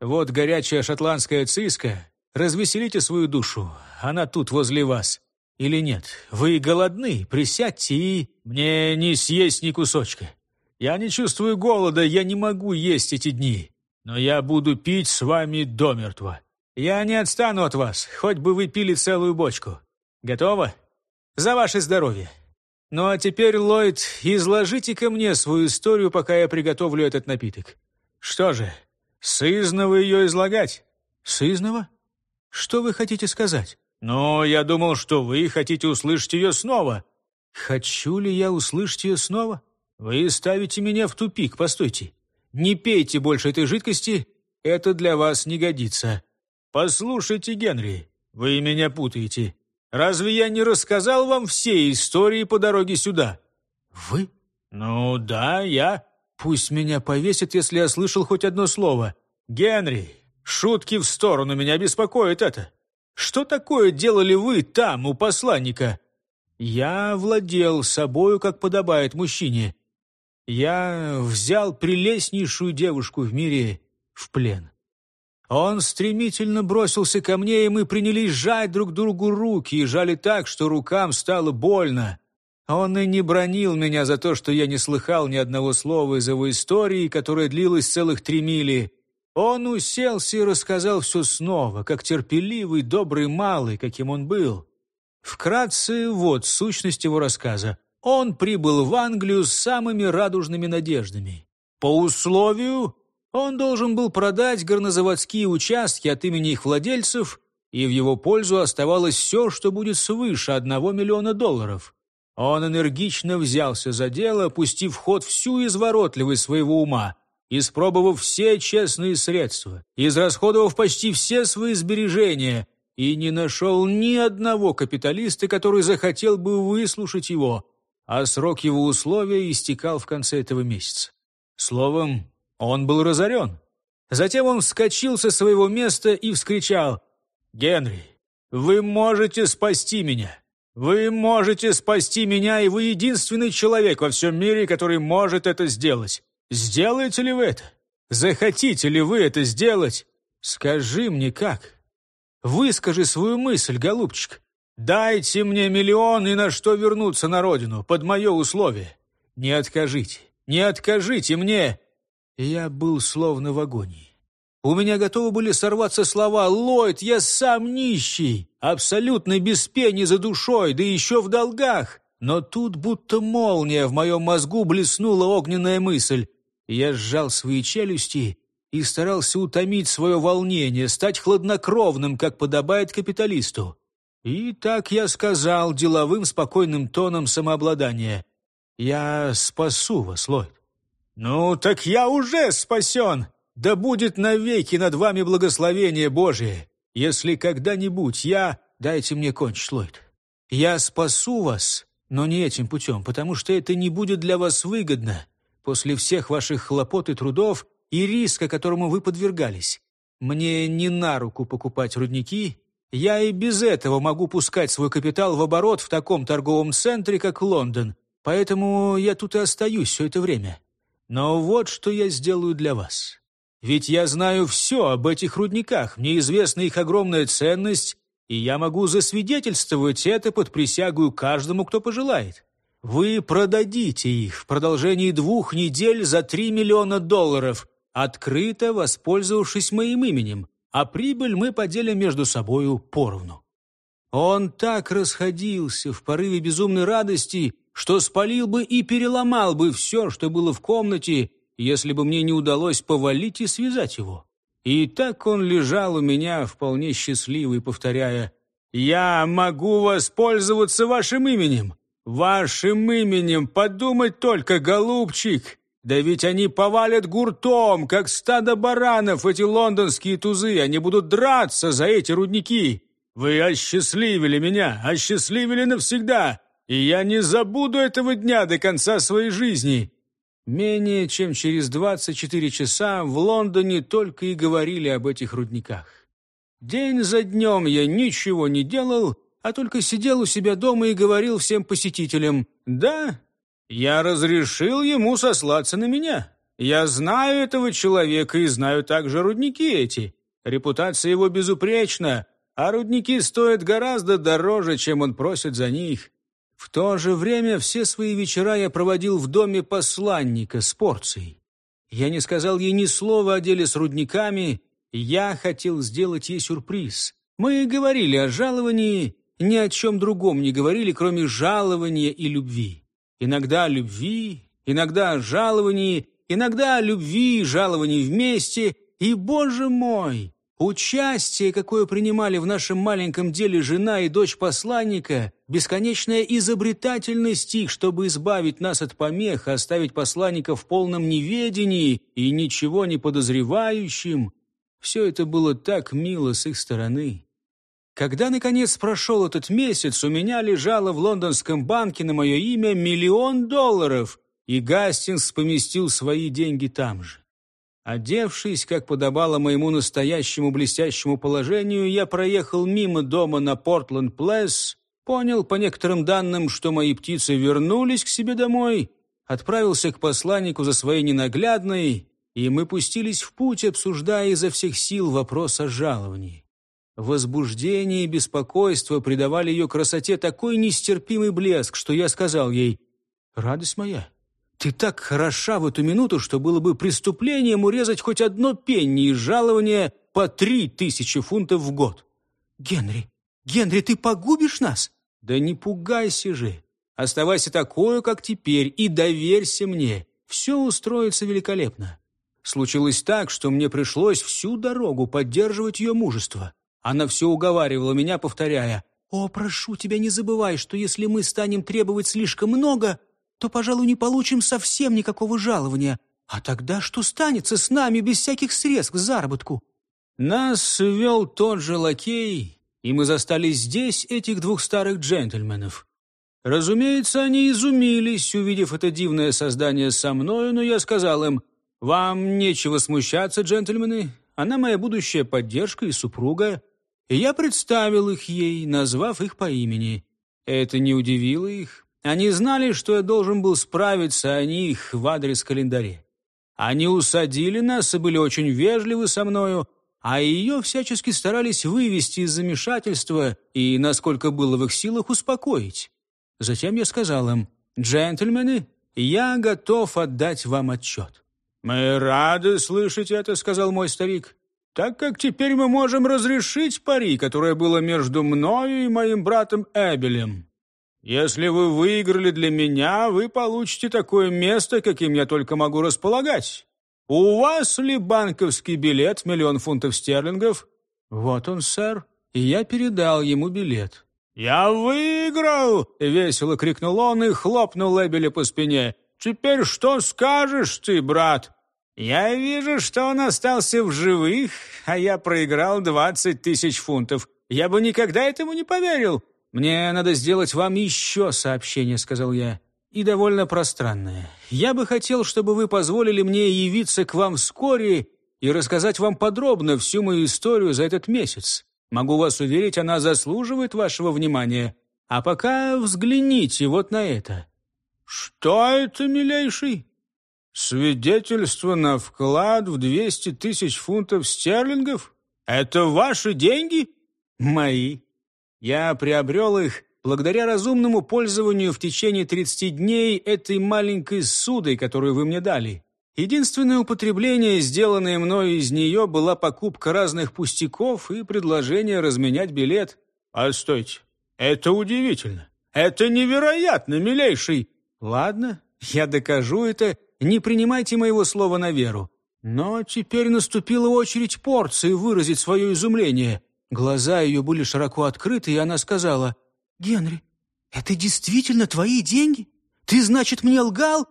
Вот горячая шотландская циска. Развеселите свою душу. Она тут возле вас. Или нет? Вы голодны? Присядьте и... Мне не съесть ни кусочка. Я не чувствую голода, я не могу есть эти дни. Но я буду пить с вами до мертва. Я не отстану от вас, хоть бы вы пили целую бочку. Готово? За ваше здоровье. Ну а теперь, Ллойд, изложите ко мне свою историю, пока я приготовлю этот напиток. Что же, сызново ее излагать? Сызново? Что вы хотите сказать? Ну, я думал, что вы хотите услышать ее снова. Хочу ли я услышать ее снова? «Вы ставите меня в тупик, постойте. Не пейте больше этой жидкости, это для вас не годится. Послушайте, Генри, вы меня путаете. Разве я не рассказал вам все истории по дороге сюда?» «Вы?» «Ну да, я. Пусть меня повесят, если я слышал хоть одно слово. Генри, шутки в сторону, меня беспокоит это. Что такое делали вы там, у посланника?» «Я владел собою, как подобает мужчине. Я взял прелестнейшую девушку в мире в плен. Он стремительно бросился ко мне, и мы принялись жать друг другу руки, и жали так, что рукам стало больно. Он и не бронил меня за то, что я не слыхал ни одного слова из его истории, которая длилась целых три мили. Он уселся и рассказал все снова, как терпеливый, добрый малый, каким он был. Вкратце, вот сущность его рассказа. Он прибыл в Англию с самыми радужными надеждами. По условию он должен был продать горнозаводские участки от имени их владельцев, и в его пользу оставалось все, что будет свыше одного миллиона долларов. Он энергично взялся за дело, пустив в ход всю изворотливость своего ума, испробовав все честные средства, израсходовав почти все свои сбережения, и не нашел ни одного капиталиста, который захотел бы выслушать его – а срок его условия истекал в конце этого месяца. Словом, он был разорен. Затем он вскочил со своего места и вскричал «Генри, вы можете спасти меня! Вы можете спасти меня, и вы единственный человек во всем мире, который может это сделать. Сделаете ли вы это? Захотите ли вы это сделать? Скажи мне как. Выскажи свою мысль, голубчик. Дайте мне миллион и на что вернуться на родину, под мое условие. Не откажите, не откажите мне. Я был словно в агонии. У меня готовы были сорваться слова «Ллойд, я сам нищий, абсолютно без пени за душой, да еще в долгах». Но тут будто молния в моем мозгу блеснула огненная мысль. Я сжал свои челюсти и старался утомить свое волнение, стать хладнокровным, как подобает капиталисту. И так я сказал деловым спокойным тоном самообладания. «Я спасу вас, Ллойд». «Ну, так я уже спасен! Да будет навеки над вами благословение Божие! Если когда-нибудь я... Дайте мне кончить, Ллойд. Я спасу вас, но не этим путем, потому что это не будет для вас выгодно после всех ваших хлопот и трудов и риска, которому вы подвергались. Мне не на руку покупать рудники, я и без этого могу пускать свой капитал в оборот в таком торговом центре, как Лондон, поэтому я тут и остаюсь все это время. Но вот что я сделаю для вас. Ведь я знаю все об этих рудниках, мне известна их огромная ценность, и я могу засвидетельствовать это под присягу каждому, кто пожелает. Вы продадите их в продолжении двух недель за три миллиона долларов, открыто воспользовавшись моим именем, а прибыль мы поделим между собою поровну». Он так расходился в порыве безумной радости, что спалил бы и переломал бы все, что было в комнате, если бы мне не удалось повалить и связать его. И так он лежал у меня вполне счастливый, повторяя «Я могу воспользоваться вашим именем. «Вашим именем подумать только, голубчик! Да ведь они повалят гуртом, как стадо баранов, эти лондонские тузы! Они будут драться за эти рудники! Вы осчастливили меня, осчастливили навсегда, и я не забуду этого дня до конца своей жизни!» Менее чем через 24 часа в Лондоне только и говорили об этих рудниках. День за днем я ничего не делал, а только сидел у себя дома и говорил всем посетителям, «Да, я разрешил ему сослаться на меня. Я знаю этого человека и знаю также рудники эти. Репутация его безупречна, а рудники стоят гораздо дороже, чем он просит за них». В то же время все свои вечера я проводил в доме посланника с порцией. Я не сказал ей ни слова о деле с рудниками, я хотел сделать ей сюрприз. Мы говорили о жаловании, ни о чем другом не говорили, кроме жалования и любви. Иногда о любви, иногда о жаловании, иногда о любви и жаловании вместе. И, боже мой, участие, какое принимали в нашем маленьком деле жена и дочь посланника, бесконечная изобретательность их, чтобы избавить нас от помех, оставить посланника в полном неведении и ничего не подозревающим, все это было так мило с их стороны. Когда, наконец, прошел этот месяц, у меня лежало в лондонском банке на мое имя миллион долларов, и Гастингс поместил свои деньги там же. Одевшись, как подобало моему настоящему блестящему положению, я проехал мимо дома на Портленд-Плэс, понял по некоторым данным, что мои птицы вернулись к себе домой, отправился к посланнику за своей ненаглядной, и мы пустились в путь, обсуждая изо всех сил вопрос о жаловании. Возбуждение и беспокойство придавали ее красоте такой нестерпимый блеск, что я сказал ей, «Радость моя, ты так хороша в эту минуту, что было бы преступлением урезать хоть одно пенни из жалования по три тысячи фунтов в год». «Генри, Генри, ты погубишь нас?» «Да не пугайся же. Оставайся такой, как теперь, и доверься мне. Все устроится великолепно». Случилось так, что мне пришлось всю дорогу поддерживать ее мужество. Она все уговаривала меня, повторяя, «О, прошу тебя, не забывай, что если мы станем требовать слишком много, то, пожалуй, не получим совсем никакого жалования. А тогда что станется с нами без всяких средств к заработку?» Нас вел тот же лакей, и мы застали здесь этих двух старых джентльменов. Разумеется, они изумились, увидев это дивное создание со мною, но я сказал им, «Вам нечего смущаться, джентльмены, она моя будущая поддержка и супруга». И я представил их ей, назвав их по имени. Это не удивило их. Они знали, что я должен был справиться о них в адрес календаре. Они усадили нас и были очень вежливы со мною, а ее всячески старались вывести из замешательства и, насколько было в их силах, успокоить. Затем я сказал им, «Джентльмены, я готов отдать вам отчет». «Мы рады слышать это», — сказал мой старик, «так как теперь мы можем разрешить пари, которое было между мною и моим братом Эбелем. Если вы выиграли для меня, вы получите такое место, каким я только могу располагать. У вас ли банковский билет миллион фунтов стерлингов? Вот он, сэр. И я передал ему билет. «Я выиграл!» — весело крикнул он и хлопнул Эбеля по спине. «Теперь что скажешь ты, брат?» «Я вижу, что он остался в живых, а я проиграл двадцать тысяч фунтов. Я бы никогда этому не поверил. «Мне надо сделать вам еще сообщение», — сказал я, — «и довольно пространное. Я бы хотел, чтобы вы позволили мне явиться к вам вскоре и рассказать вам подробно всю мою историю за этот месяц. Могу вас уверить, она заслуживает вашего внимания. А пока взгляните вот на это». «Что это, милейший?» «Свидетельство на вклад в двести тысяч фунтов стерлингов? Это ваши деньги?» «Мои», я приобрел их благодаря разумному пользованию в течение 30 дней этой маленькой судой, которую вы мне дали. Единственное употребление, сделанное мною из нее, была покупка разных пустяков и предложение разменять билет. Постойте, это удивительно. Это невероятно, милейший. Ладно, я докажу это, не принимайте моего слова на веру. Но теперь наступила очередь порции выразить свое изумление. Глаза ее были широко открыты, и она сказала, «Генри, это действительно твои деньги? Ты, значит, мне лгал?»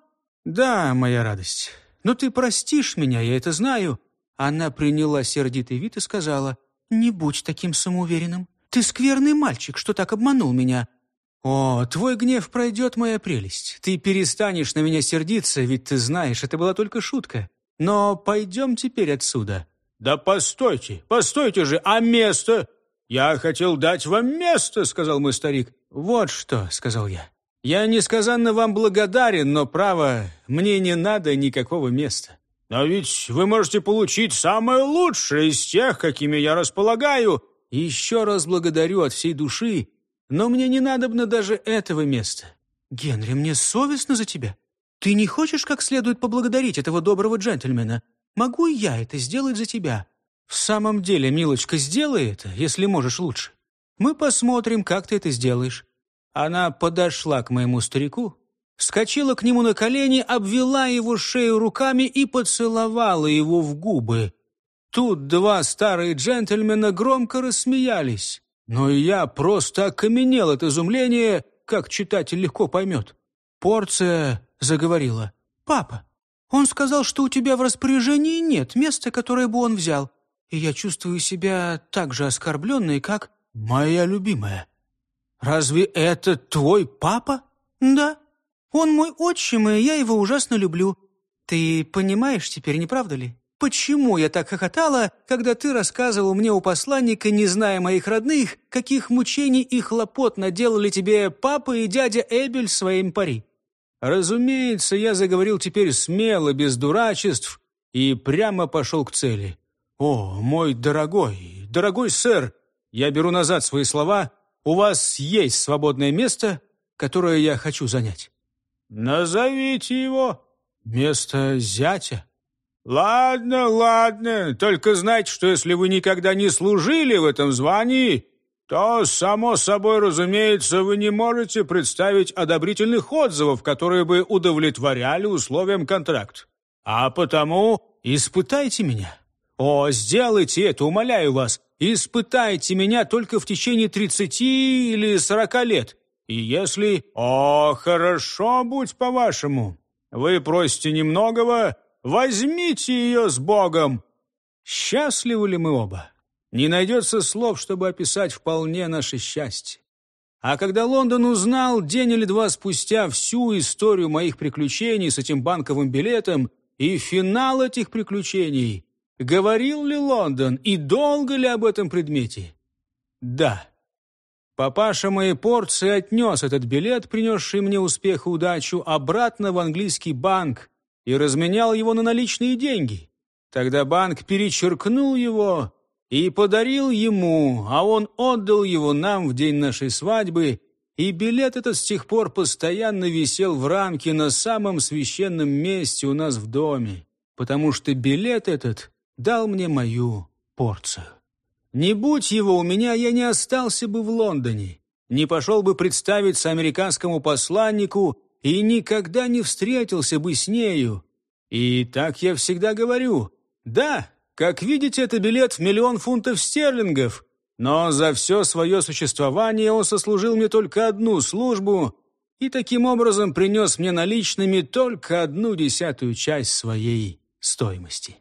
«Да, моя радость. Но ты простишь меня, я это знаю». Она приняла сердитый вид и сказала, «Не будь таким самоуверенным. Ты скверный мальчик, что так обманул меня». «О, твой гнев пройдет, моя прелесть. Ты перестанешь на меня сердиться, ведь ты знаешь, это была только шутка. Но пойдем теперь отсюда». «Да постойте, постойте же, а место? Я хотел дать вам место», — сказал мой старик. «Вот что», — сказал я. «Я несказанно вам благодарен, но, право, мне не надо никакого места. Но ведь вы можете получить самое лучшее из тех, какими я располагаю. Еще раз благодарю от всей души, но мне не надобно даже этого места. Генри, мне совестно за тебя. Ты не хочешь как следует поблагодарить этого доброго джентльмена? Могу я это сделать за тебя. В самом деле, милочка, сделай это, если можешь лучше. Мы посмотрим, как ты это сделаешь». Она подошла к моему старику, вскочила к нему на колени, обвела его шею руками и поцеловала его в губы. Тут два старые джентльмена громко рассмеялись. Но я просто окаменел от изумления, как читатель легко поймет. Порция заговорила. «Папа, он сказал, что у тебя в распоряжении нет места, которое бы он взял. И я чувствую себя так же оскорбленной, как моя любимая. Разве это твой папа? Да. Он мой отчим, и я его ужасно люблю. Ты понимаешь теперь, не правда ли? Почему я так хохотала, когда ты рассказывал мне у посланника, не зная моих родных, каких мучений и хлопот наделали тебе папа и дядя Эбель своим пари? Разумеется, я заговорил теперь смело, без дурачеств, и прямо пошел к цели. «О, мой дорогой, дорогой сэр, я беру назад свои слова. У вас есть свободное место, которое я хочу занять». «Назовите его». «Место зятя». «Ладно, ладно, только знайте, что если вы никогда не служили в этом звании, то, само собой разумеется, вы не можете представить одобрительных отзывов, которые бы удовлетворяли условиям контракта. А потому испытайте меня. О, сделайте это, умоляю вас. Испытайте меня только в течение тридцати или сорока лет. И если... О, хорошо, будь по-вашему. Вы просите немногого, возьмите ее с Богом. Счастливы ли мы оба? Не найдется слов, чтобы описать вполне наше счастье. А когда Лондон узнал день или два спустя всю историю моих приключений с этим банковым билетом и финал этих приключений, говорил ли Лондон и долго ли об этом предмете? Да. Папаша моей порции отнес этот билет, принесший мне успех и удачу, обратно в английский банк и разменял его на наличные деньги. Тогда банк перечеркнул его и подарил ему, а он отдал его нам в день нашей свадьбы, и билет этот с тех пор постоянно висел в рамке на самом священном месте у нас в доме, потому что билет этот дал мне мою порцию. Не будь его у меня, я не остался бы в Лондоне, не пошел бы представиться американскому посланнику и никогда не встретился бы с нею. И так я всегда говорю, да, как видите, это билет в миллион фунтов стерлингов, но за все свое существование он сослужил мне только одну службу и таким образом принес мне наличными только одну десятую часть своей стоимости.